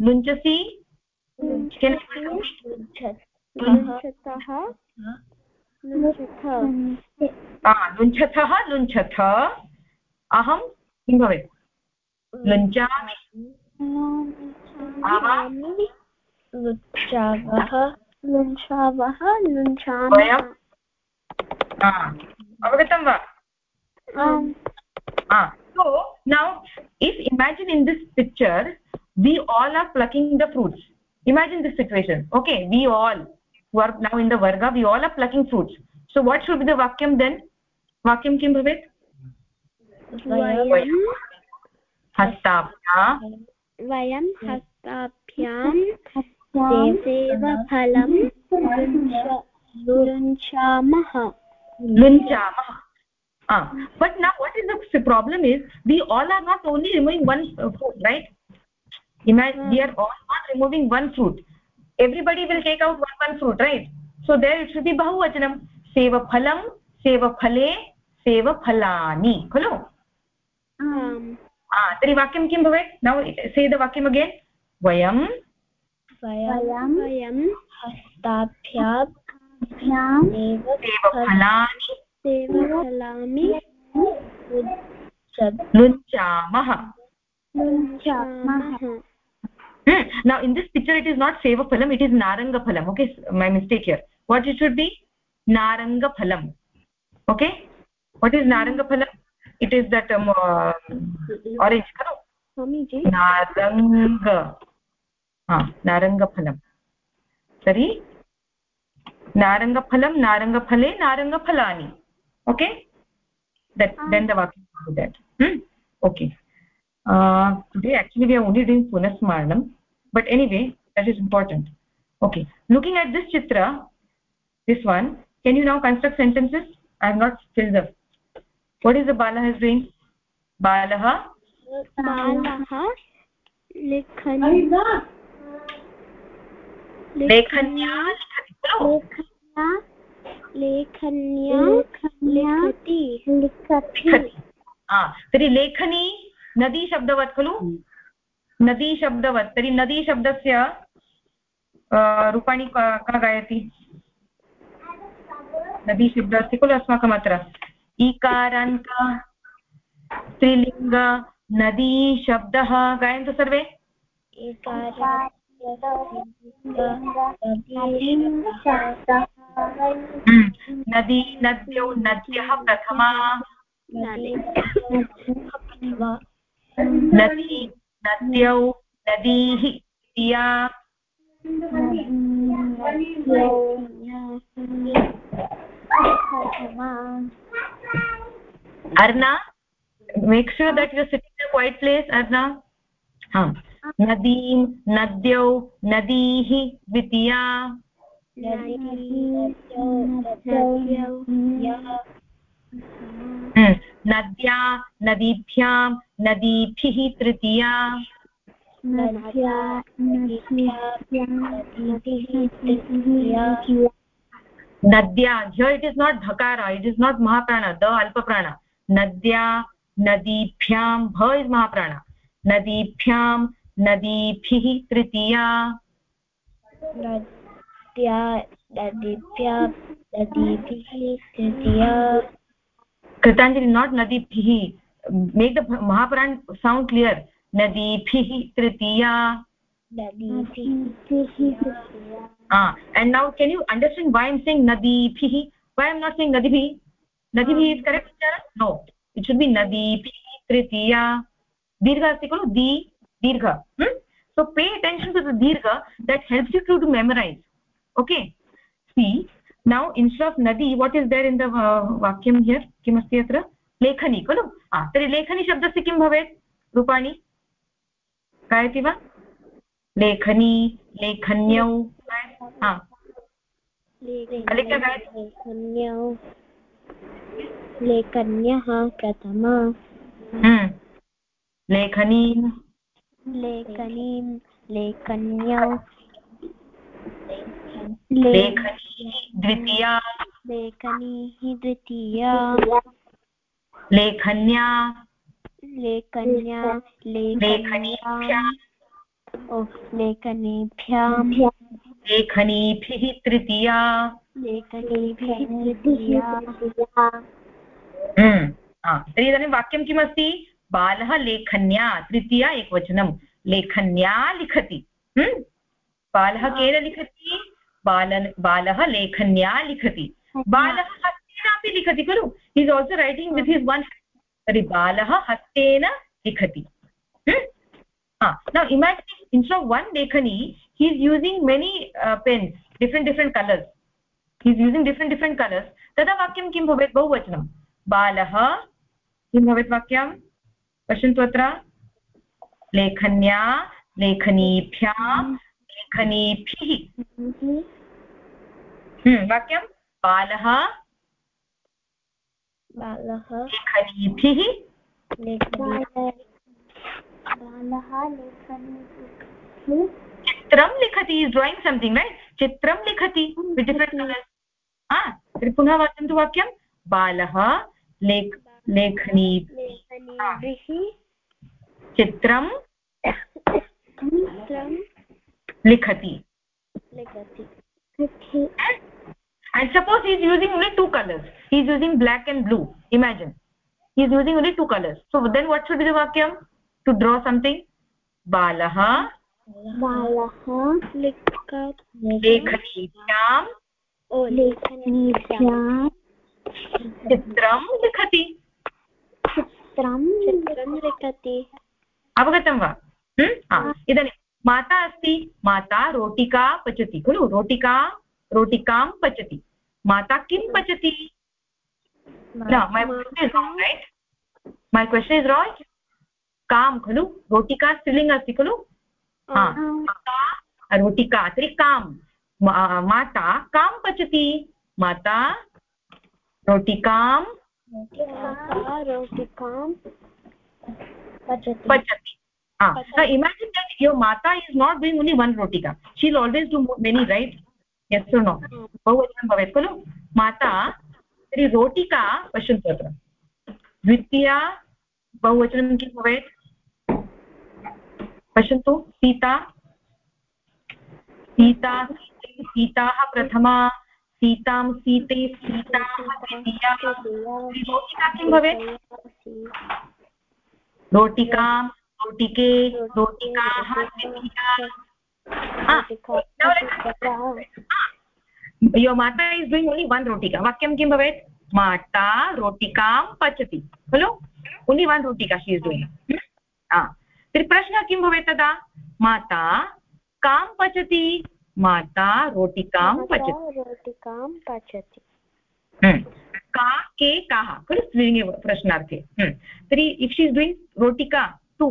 लुञ्चसि। लुञ्छथः लुञ्छथ अहं किं भवेत्? लुञ्चामि अवगतं वा? So now if imagine in this picture we all are plucking the fruits imagine this situation okay we all are now in the varga we all are plucking fruits so what should be the vakyam then vakyam kim bhavet हस्ताभ्यां वयं हस्ताभ्यां सेवफलं लुञ्चामः लुञ्चामः uh, but now what is the problem is we all are not only removing one uh, fruit right imagine we are all not removing one fruit everybody will take out one fruit right so there it should be बहुवचनं सेवफलं सेवफले सेवफलानि खलु तर्हि वाक्यं किं भवेत् नौ सेद वाक्यम् again वयं हस्ताभ्यां now in this picture it is not seva phalam it is naranga phalam okay my mistake here. What it should be? Naranga phalam okay? What is naranga phalam it is that um, uh, orange karo naranga. Ha naranga phalam sorry? Narangaphalam narangaphale narangaphalani. Okay? That ah. then the vakya is that hmm? okay uh, today actually we are only doing punasmaranam but anyway that is important okay looking at this chitra this one can you now construct sentences i have not filled up what is the bala is doing balah balah लिखन्या लेखन्या लेखन्या लिखति लिखति तर्हि लेखनी नदी शब्दवत् खलु नदी शब्दवत् तर्हि नदी शब्दस्य रूपाणि का गायति नदी शब्दः अस्ति खलु अस्माकम् अत्र ईकारान्त स्त्रीलिङ्ग नदी शब्दः गायन्तु सर्वे नदी नद्यौ नद्यः प्रथमा नदी, नद्यौ, नदीः या Arna make sure that you sitting a quiet place Arna. हा। नदीं, नद्यौ, नदीः द्वितीया। हम्म। नद्या, नदीभ्यां नदीभिः तृतीया। नद्या here it is not धकार it is not महाप्राण the अल्पप्राण नद्या नदीभ्यां भ इस् महाप्राण नदीभ्यां नदीभिः तृतीया। नद्या नदीभ्या नदीभिः तृतीया। कृताञ्जलि नाट् नदीभिः। Make the Mahapuran sound clear नदीभिः तृतीया and now can you understand वयं सिङ्ग् नदीभिः वयं नाट् सिङ्ग् नदीभिः नदीभिः इस् करेक्ट् विचार नो इट् शुड् बि नदीभिः तृतीया दीर्घ अस्ति खलु दी दीर्घ so pay attention to the dirgha that help you to to memorise okay see now instead of नदी what is there in the वाक्यं हियर् किमस्ति अत्र लेखनी खलु? तर्हि लेखनी शब्दस्य किं भवेत् रूपाणि? गायति वा? लेखनी लेखन्यौ। लेखन्यौ। लेखन्यः प्रथमा। हम्म। लेखनीं लेखनीं लेखन्यौ। लेखनी द्वितीया। लेखनी द्वितीया। लेखन्या। लेखन्या लेखनीभ्यां। लेखनीभिः तृतीया। लेखनीभिः तृतीया हम्म। तर्हि इदानीं वाक्यं किमस्ति? बालः लेखन्या तृतीया एकवचनं। लेखन्या लिखति। हम्म? बालः केन लिखति? बाल बालः लेखन्या लिखति। बालः हस्तेनापि लिखति खलु? Is also writing with his one तर्हि बालः हस्तेन लिखति। ना इमेजिन् इन्स्ट् आफ़् वन् लेखनी he is using many pens different different colours he is using different different colours तदा वाक्यं किं भवेत्? बहुवचनं। बालः किं भवेत् वाक्यं? पश्यन्तु अत्र। लेखन्या लेखनीभ्यां लेखनीभिः। हम्म, वाक्यं? बालः बालः लेखनीभिः चित्रं लिखति ड्रायिङ्ग् सम्थिङ्ग् रैट् चित्रं लिखति डिफ्रेण्ट् कलर्स् तर्हि पुनः वदन्तु वाक्यं। बालः लेख लेखनी चित्रं लिखति। And suppose he is using only two colors he is using black and blue imagine he is using only two colors so then what should be the vakyam to draw something balah balah लेखनीभ्यां लेखनीभ्यां चित्रं लिखति चित्रं चित्रं लिखति अवगतं वा इदानीं माता अस्ति माता रोटिका पचति खलु रोटिका रोटिकां पचति माता किं पचति? मै क्वशन् इस् राट् कां खलु रोटिका स्त्रीलिङ्ग् अस्ति खलु? रोटिका तर्हि कां माता कां पचति माता रोटिकां पचति। इमेजिन् देट् माता is not doing only one रोटिका she will always do many right or no बहुवचनं भवेत् खलु माता तर्हि रोटिका पश्यन्तु अत्र द्वितीया बहुवचनं किं भवेत् पश्यन्तु सीता सीता सीताः प्रथमा सीतां सीते सीताः द्वितीया रोटिका किं भवेत् रोटिकां रोटिके रोटिकाः द्वितीया यो माता इस् डूयिङ्ग् ओन्लि वन् रोटिका वाक्यं किं भवेत्? माता रोटिकां पचति। खलु ओन्लि वन् रोटिका शी इस् डूयिङ्ग् तर्हि प्रश्नः किं भवेत् तदा? माता कां पचति। माता रोटिकां पचति। रोटिकां पचति। का के काः खलु प्रश्नार्थे। तर्हि इफ् शी इस् डूयिङ्ग् रोटिका टु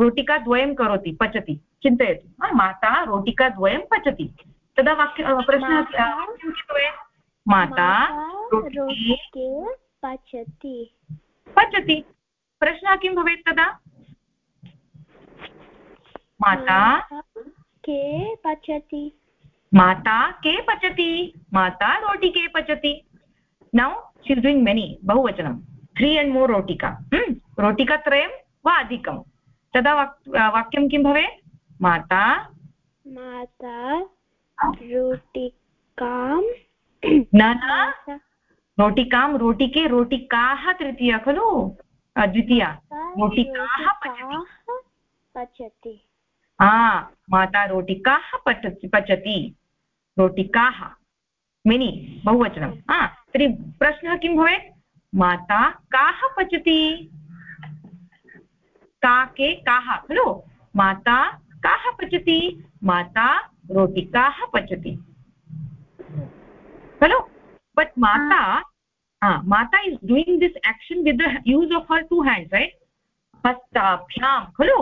रोटिका द्वयं करोति पचति चिन्तयतु। माता रोटिकाद्वयं पचति। तदा वाक्य प्रश्नः माता पचति। पचति। प्रश्नः किं भवेत् तदा? माता के पचति? माता के पचति? माता रोटिके पचति। Now she is doing many बहुवचनं। त्री अण्ड् मोर् रोटिका। रोटिकात्रयं वा अधिकं तदा वाक्यं किं भवेत्? माता। माता रोटिकां न रोटिकां रोटिके रोटिकाः तृतीया खलु? द्वितीया। रोटिकाः पचति। हा माता रोटिकाः पचति पचति। रोटिकाः। मिनि बहुवचनं। हा तर्हि प्रश्नः किं भवेत्? माता काः पचति? काके काः खलु माता काः पचति माता रोटिकाः पचति? खलु बट् माता माता is doing this action with the use of her two hands right? हस्ताभ्यां खलु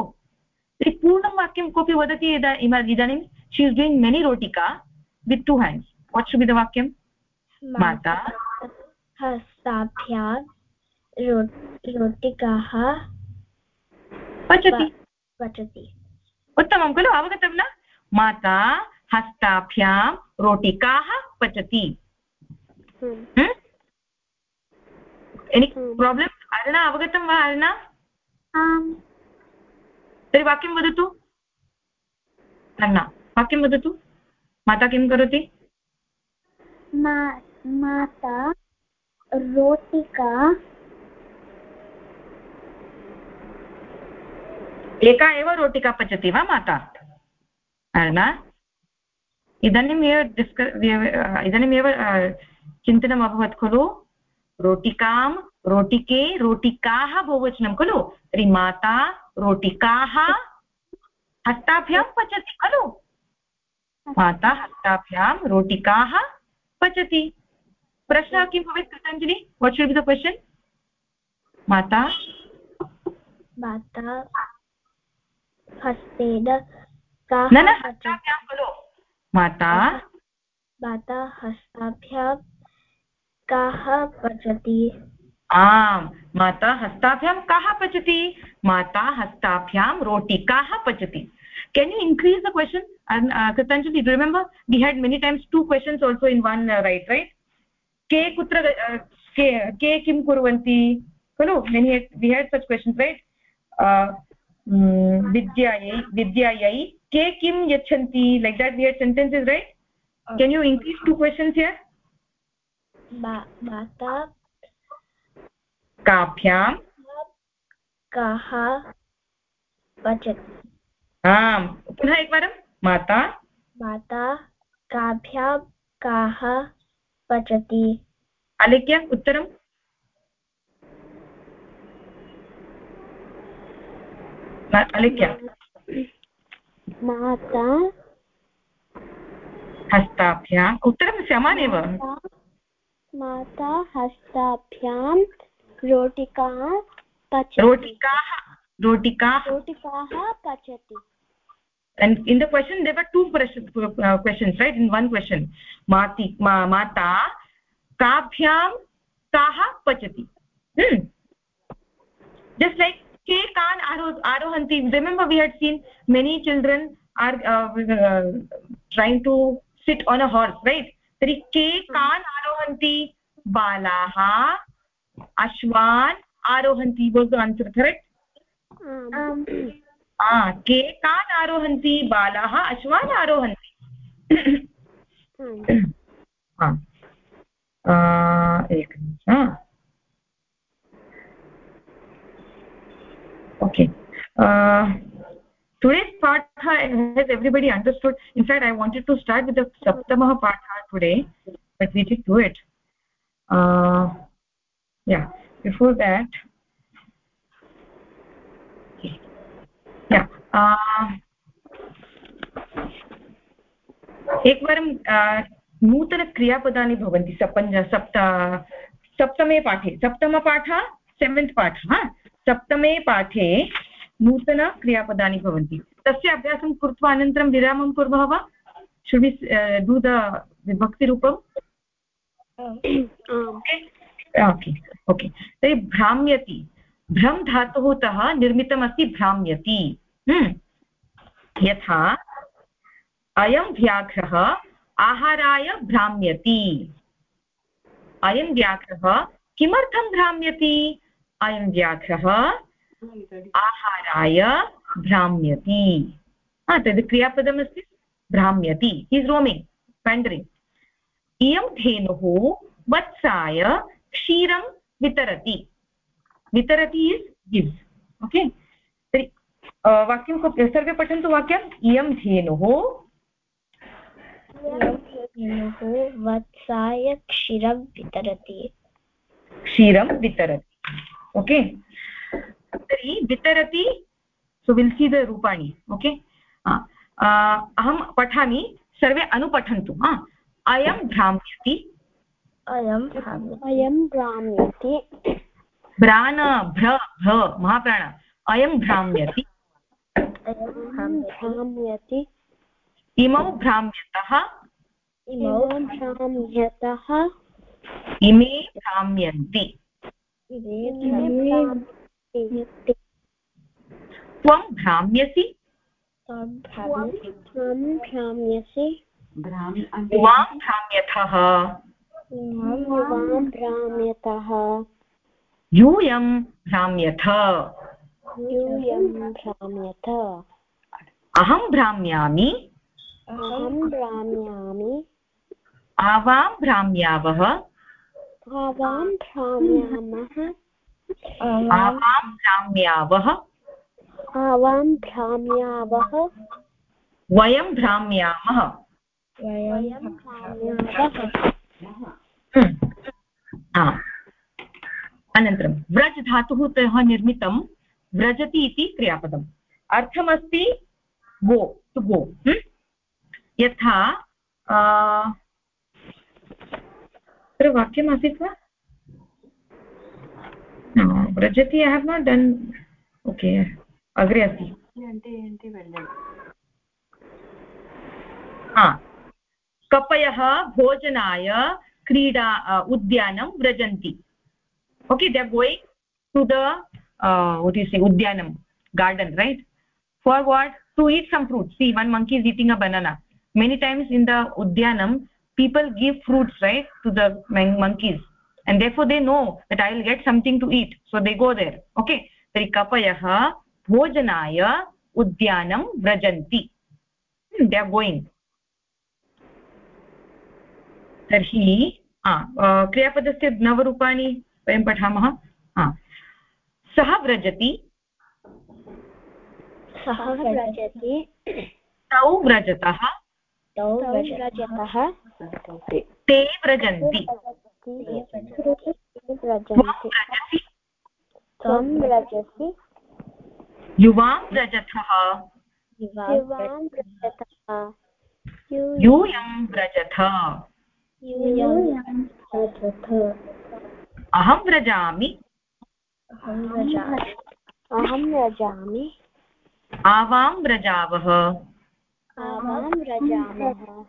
तर्हि पूर्णं वाक्यं कोऽपि वदति इदानीं शी इस् डूयिङ्ग् मेनि रोटिका with two hands what should be the वाक्यं माता हस्ताभ्यां रोटिकाः पचति। पचति। उत्तमं खलु अवगतं न? माता हस्ताभ्यां रोटिकाः पचति। एनि प्राब्लम् अर्णा अवगतं वा अर्णा? तर्हि वाक्यं वदतु। अर्णा वाक्यं वदतु। माता किं करोति? माता रोटिका एका एव रोटिका पचति वा माता? न? इदानीम् एव डिस्क इदानीमेव चिन्तनम् अभवत् खलु? रोटिकां, रोटिके, रोटिकाः बहुवचनं खलु? तर्हि माता, रोटिकाः हस्ताभ्यां पचति खलु? माता, हस्ताभ्यां, रोटिकाः पचति। प्रश्नः किं भवेत् Kritanjali what should be the question माता? माता हस्तेन माता? माता हस्ताभ्यां कः पचति आम्। माता हस्ताभ्यां कः पचति माता हस्ताभ्यां रोटिकाः पचति can you increase the question Kritanjali remember we had many times two questions also in one right right के कुत्र के किं कुर्वन्ति खलु many we had such questions right विद्यायै विद्यायै के किं यच्छन्ति like that we had sentences right can you increase two questions here माता काभ्यां काः पचति आम् पुनः एकवारं माता माता काभ्यां काः पचति अलिख्य उत्तरम् अलिख्य माता हस्ताभ्याम् उत्तरं समानेव माता हस्ताभ्यां रोटिका रोटिकाः रोटिकाः रोटिकाः पचति and in the question there were two questions, uh, questions right in one question mati ma, mata kabhyam kaha pachati hmm. just like ke kan arohanti remember we had seen many children are uh, uh, trying to sit on a horse right तर्हि के कान् आरोहन्ति बालाः अश्वान् आरोहन्ति was the answer correct के कान् आरोहन्ति बालाः अश्वान् आरोहन्ति एकनिमिष okay uh, today's patha has everybody understood in fact i wanted to start with the saptamah patha today but we did do it uh, yeah before that yeah uh, एकवारं नूतनक्रियापदानि भवन्ति सपञ्च सप्त सप्तमे पाठे सप्तमपाठ सेवेन्त् पाठ सप्तमे पाठे नूतनक्रियापदानि भवन्ति। तस्य अभ्यासं कृत्वा अनन्तरं विरामं कुर्मः वा? शुडि डु द विभक्तिरूपम् ओके ओके तर्हि भ्राम्यति। भ्रम् धातुः तः निर्मितमस्ति भ्राम्यति। हम्म। यथा अयं व्याघ्रः आहाराय भ्राम्यति। अयं व्याघ्रः किमर्थं भ्राम्यति? अयं व्याघ्रः। आहाराय भ्राम्यति। तद् क्रियापदमस्ति। भ्राम्यति। हि इस् रोमिङ्ग् पेण्डरिङ्ग् इयं धेनुः वत्साय क्षीरं वितरति। वितरति इस् गिव्स् ओके तर्हि वाक्यं सर्वे पठन्तु वाक्यम्। इयं धेनुः वत्साय क्षीरं वितरति। क्षीरं वितरति। ओके? तर्हि वितरति सो विल् सी द रूपाणि ओके अहं पठामि सर्वे अनुपठन्तु अयं भ्राम्यति। अयम् अयं भ्राम्यति। भ्राण भ्र भ्र महाप्राण अयं भ्राम्यति। इमौ भ्राम्यतः। इमौ भ्राम्यतः। इमे भ्राम्यन्ति। त्वं भ्राम्यसि? त्वां भ्राम्यथः। भ्राम्यतः यूयं भ्राम्यथ। यूयं भ्राम्यथ। अहं भ्राम्यामि। अहं भ्राम्यामि। आवां भ्राम्यावः। आवां भ्राम्यामः। आवां भ्राम्यावः। आवां भ्राम्यावः। वयं भ्राम्यामः। हम्म। अनन्तरं व्रज् धातुः तः निर्मितं व्रजति इति क्रियापदम्। अर्थमस्ति गो टु गो। यथा तत्र वाक्यमासीत् वा? व्रजति I have not done okay अग्रे अस्ति। कपयः भोजनाय क्रीडा उद्यानं व्रजन्ति। ओके दे गोय् टु दी उद्यानं garden right for what to eat some fruit see one monkey eating a banana many times in the उद्यानं people give fruits right to the monkeys and therefore they know that i will get something to eat so they go there okay tari kapayah bhojanaya udyanam vrajanti they are going तर्हि क्रियापदस्य नवरूपाणि वयं पठामः सः व्रजति सः व्रजति तौ व्रजतः तौ व्रजतः ते व्रजन्ति। व्रजन्ति। त्वं व्रजसि। युवां व्रजथः। युवां व्रजथ। यूयं व्रजथ। अहं व्रजामि। अहं व्रजामि। आवां व्रजावः। आवां व्रजामः।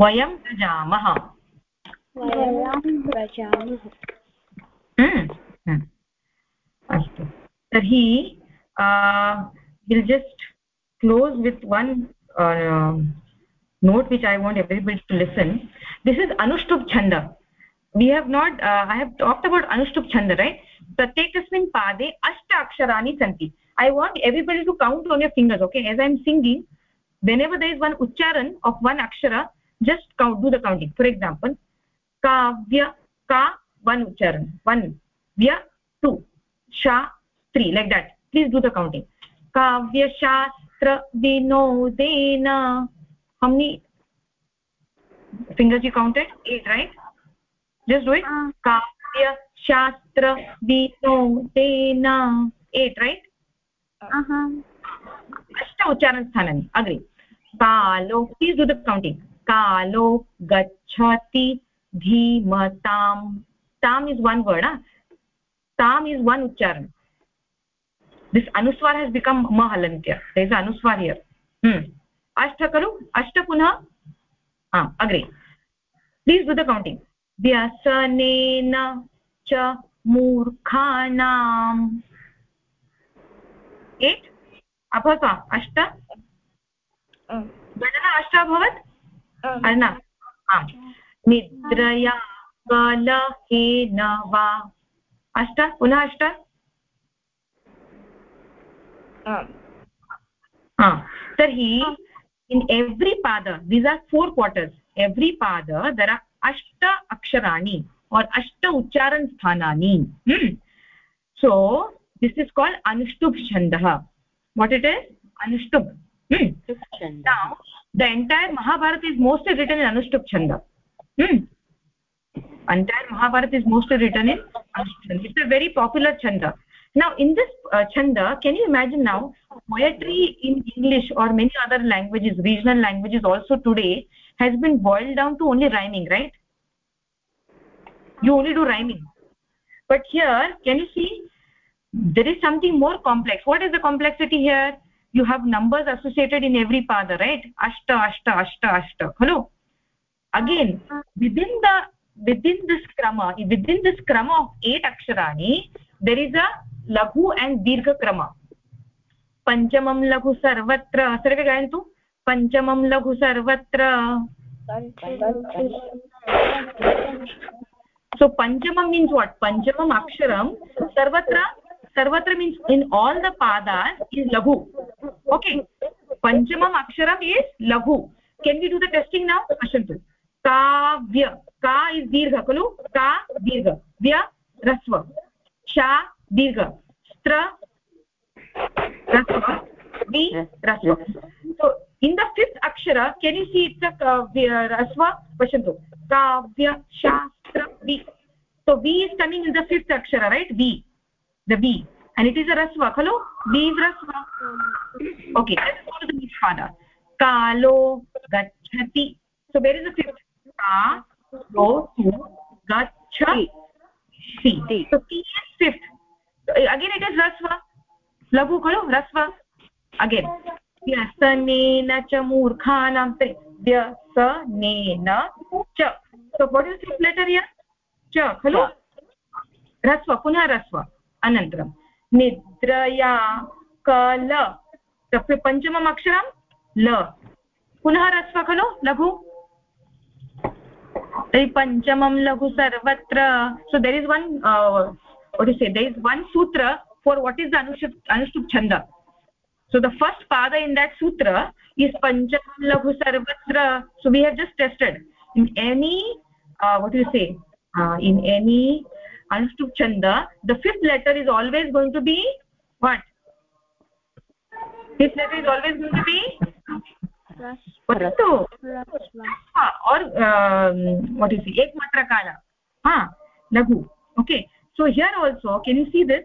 वयं व्रजामः अस्तु। तर्हि will just close with one note which I want everybody to listen this is anushtup chhanda we have not I have talked about anushtup chhanda right प्रत्येकस्मिन् पादे अष्ट अक्षराणि सन्ति I want everybody to count on your fingers okay as I am singing whenever there is one uccharan of one akshara just count do the counting for example kavya ka one uchcharan one vya two sha three like that please do the counting kavya shastra vinodena how many fingers you counted eight right just do it uh. kavya shastra vinodena eight right aha uh -huh. अष्ट उच्चारणस्थानानि अग्रे कालो please do the counting कालो गच्छति धीमतां। ताम् is one word ताम् is one उच्चारण। This अनुस्वार हेस् बिकम् म हलन्त्य इस् अनुस्वार हियर् अष्ट खलु अष्ट पुनः आम् अग्रे। प्लीस् डु द कौण्टिङ्ग् व्यसनेन च मूर्खाणाम्। एट् अभवत् वा अष्ट? गणना अष्ट अभवत्? आम् निद्रया कलहेन वा अष्ट? पुनः अष्ट तर्हि इन् एव्री पाद these are four quarters every पाद दर् आर् अष्ट अक्षराणि और् अष्ट उच्चारण स्थानानि. So this is called Anushtup छन्दः. What it is? anushtup hmm. now the entire mahabharata is mostly written in anushtup chanda. Hmm. entire mahabharata is mostly written in anushtup it's a very popular chanda. Now in this uh, chanda can you imagine now poetry in english or many other languages regional languages also today has been boiled down to only rhyming right? You only do rhyming. But here can you see there is something more complex. What is the complexity here you have numbers associated in every pada right ashta ashta ashta ashta hello again within the within this krama within this krama of eight aksharani there is a laghu and dirgha krama पञ्चमं लघु सर्वत्र सर्वे गायन्तु पञ्चमं लघु सर्वत्र so panchamam means what panchamam aksharam sarvatra सर्वत्र means in all the पादा is लघु okay पञ्चमम् अक्षरम् इस् लघु can you do the testing now पश्यन्तु काव्य का इस् दीर्घ खलु का दीर्घ व्य ह्रस्व शा दीर्घ स्त्र ह्रस्व वि ह्रस्व इन् द फिफ्त् अक्षर केन् यु सी इट्स् अ ह्रस्व पश्यन्तु काव्य शास्त्र we so we is coming in the fifth अक्षर right we the b and it is a rasva khalo b is rasva okay let's go to the next pada kalo gachati so where is the fifth ka lo tu gachati so t is fifth again it is rasva लघु खलु ह्रस्व again व्यसनेन च मूर्खाणां व्यसनेन च so what is this letter here च खलु ह्रस्व पुनः ह्रस्व अनन्तरं निद्रया कल तस्य पञ्चमम् अक्षरं ल। पुनः ह्रस्व खलु, लघु। तर्हि पञ्चमं लघु सर्वत्र। So there is one there is one sutra for what is the अनुषु anushtup chhanda so the first pada in that sutra is पञ्चमं लघु सर्वत्र। So we have just tested in any what you say in any anushtup chanda the fifth letter is always going to be what fifth letter is always going to be or um, what is it ek ha laghu okay so here also can you see this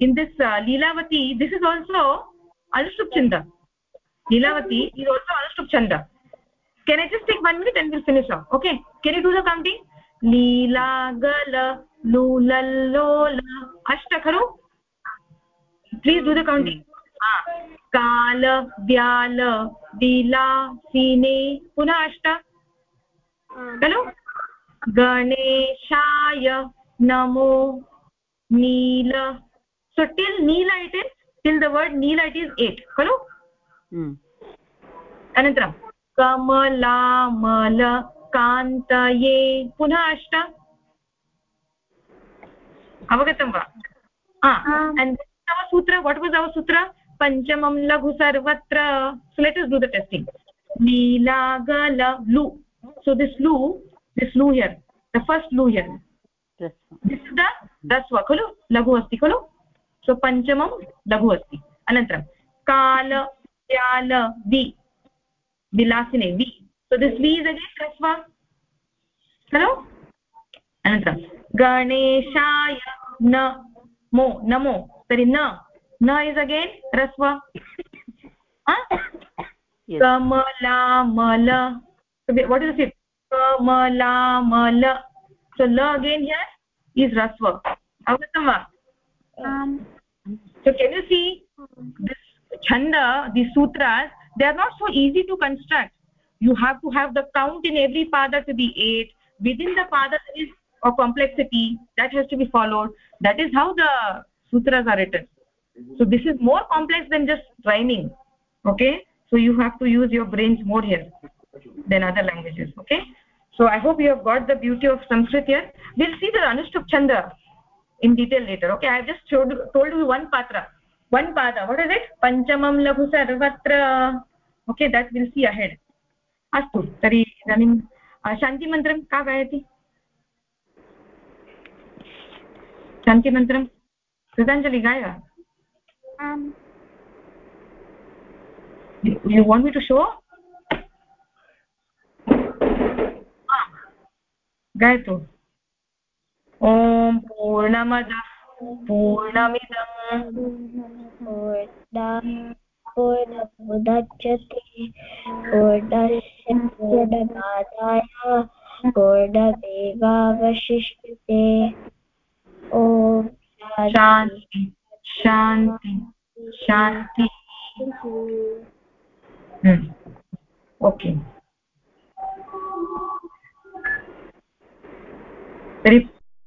in this uh, leelavati this is also anushtup chanda leelavati is also anushtup chanda can i just take one minute and we'll finish off okay can you do the counting लीलागल लूलल्लोल. अष्ट खलु please do the counting काल व्याल विलासिने पुनः अष्ट. खलु गणेशाय नमो नील. So till nila it is till the word nila it is 8 खलु अनन्तरं कमलामल कान्तये पुनः अष्ट अवगतं वा our sutra what was our sutra panchamam laghu sarvatra so let us do the testing nilagala lu so this lu this lu here the first lu here this is the dasva khulu laghu asti khulu so panchamam laghu asti anantaram kala vyala vi vilasine vi so this v is again rasva hello anantaram ganeshaय न मो नमो तर्हि न न is again rasva कमलामल what is it kamalamala so la again here is rasva avagatam va um so can you see this chanda these sutras they are not so easy to construct you have to have the count in every pada to be 8 within the pada there is a complexity that has to be followed. That is how the sutras are written. So this is more complex than just rhyming okay? So you have to use your brains more here than other languages okay? So i hope you have got the beauty of sanskrit here. We'll see the anushtup chanda in detail later okay? I have just showed, told you one patra. One pada what is it? Panchamam laghu sarvatra okay that we'll see ahead अस्तु तर्हि इदानीं शान्तिमन्त्रं का गायति? शान्तिमन्त्रं कृताञ्जलि गाय? you want me to show? गायतु। ॐ पूर्णमदः। पूर्णस्य पूर्णमादाय स्फोटदेवावशिष्यते ॐ शान्ति शान्ति शान्ति okay very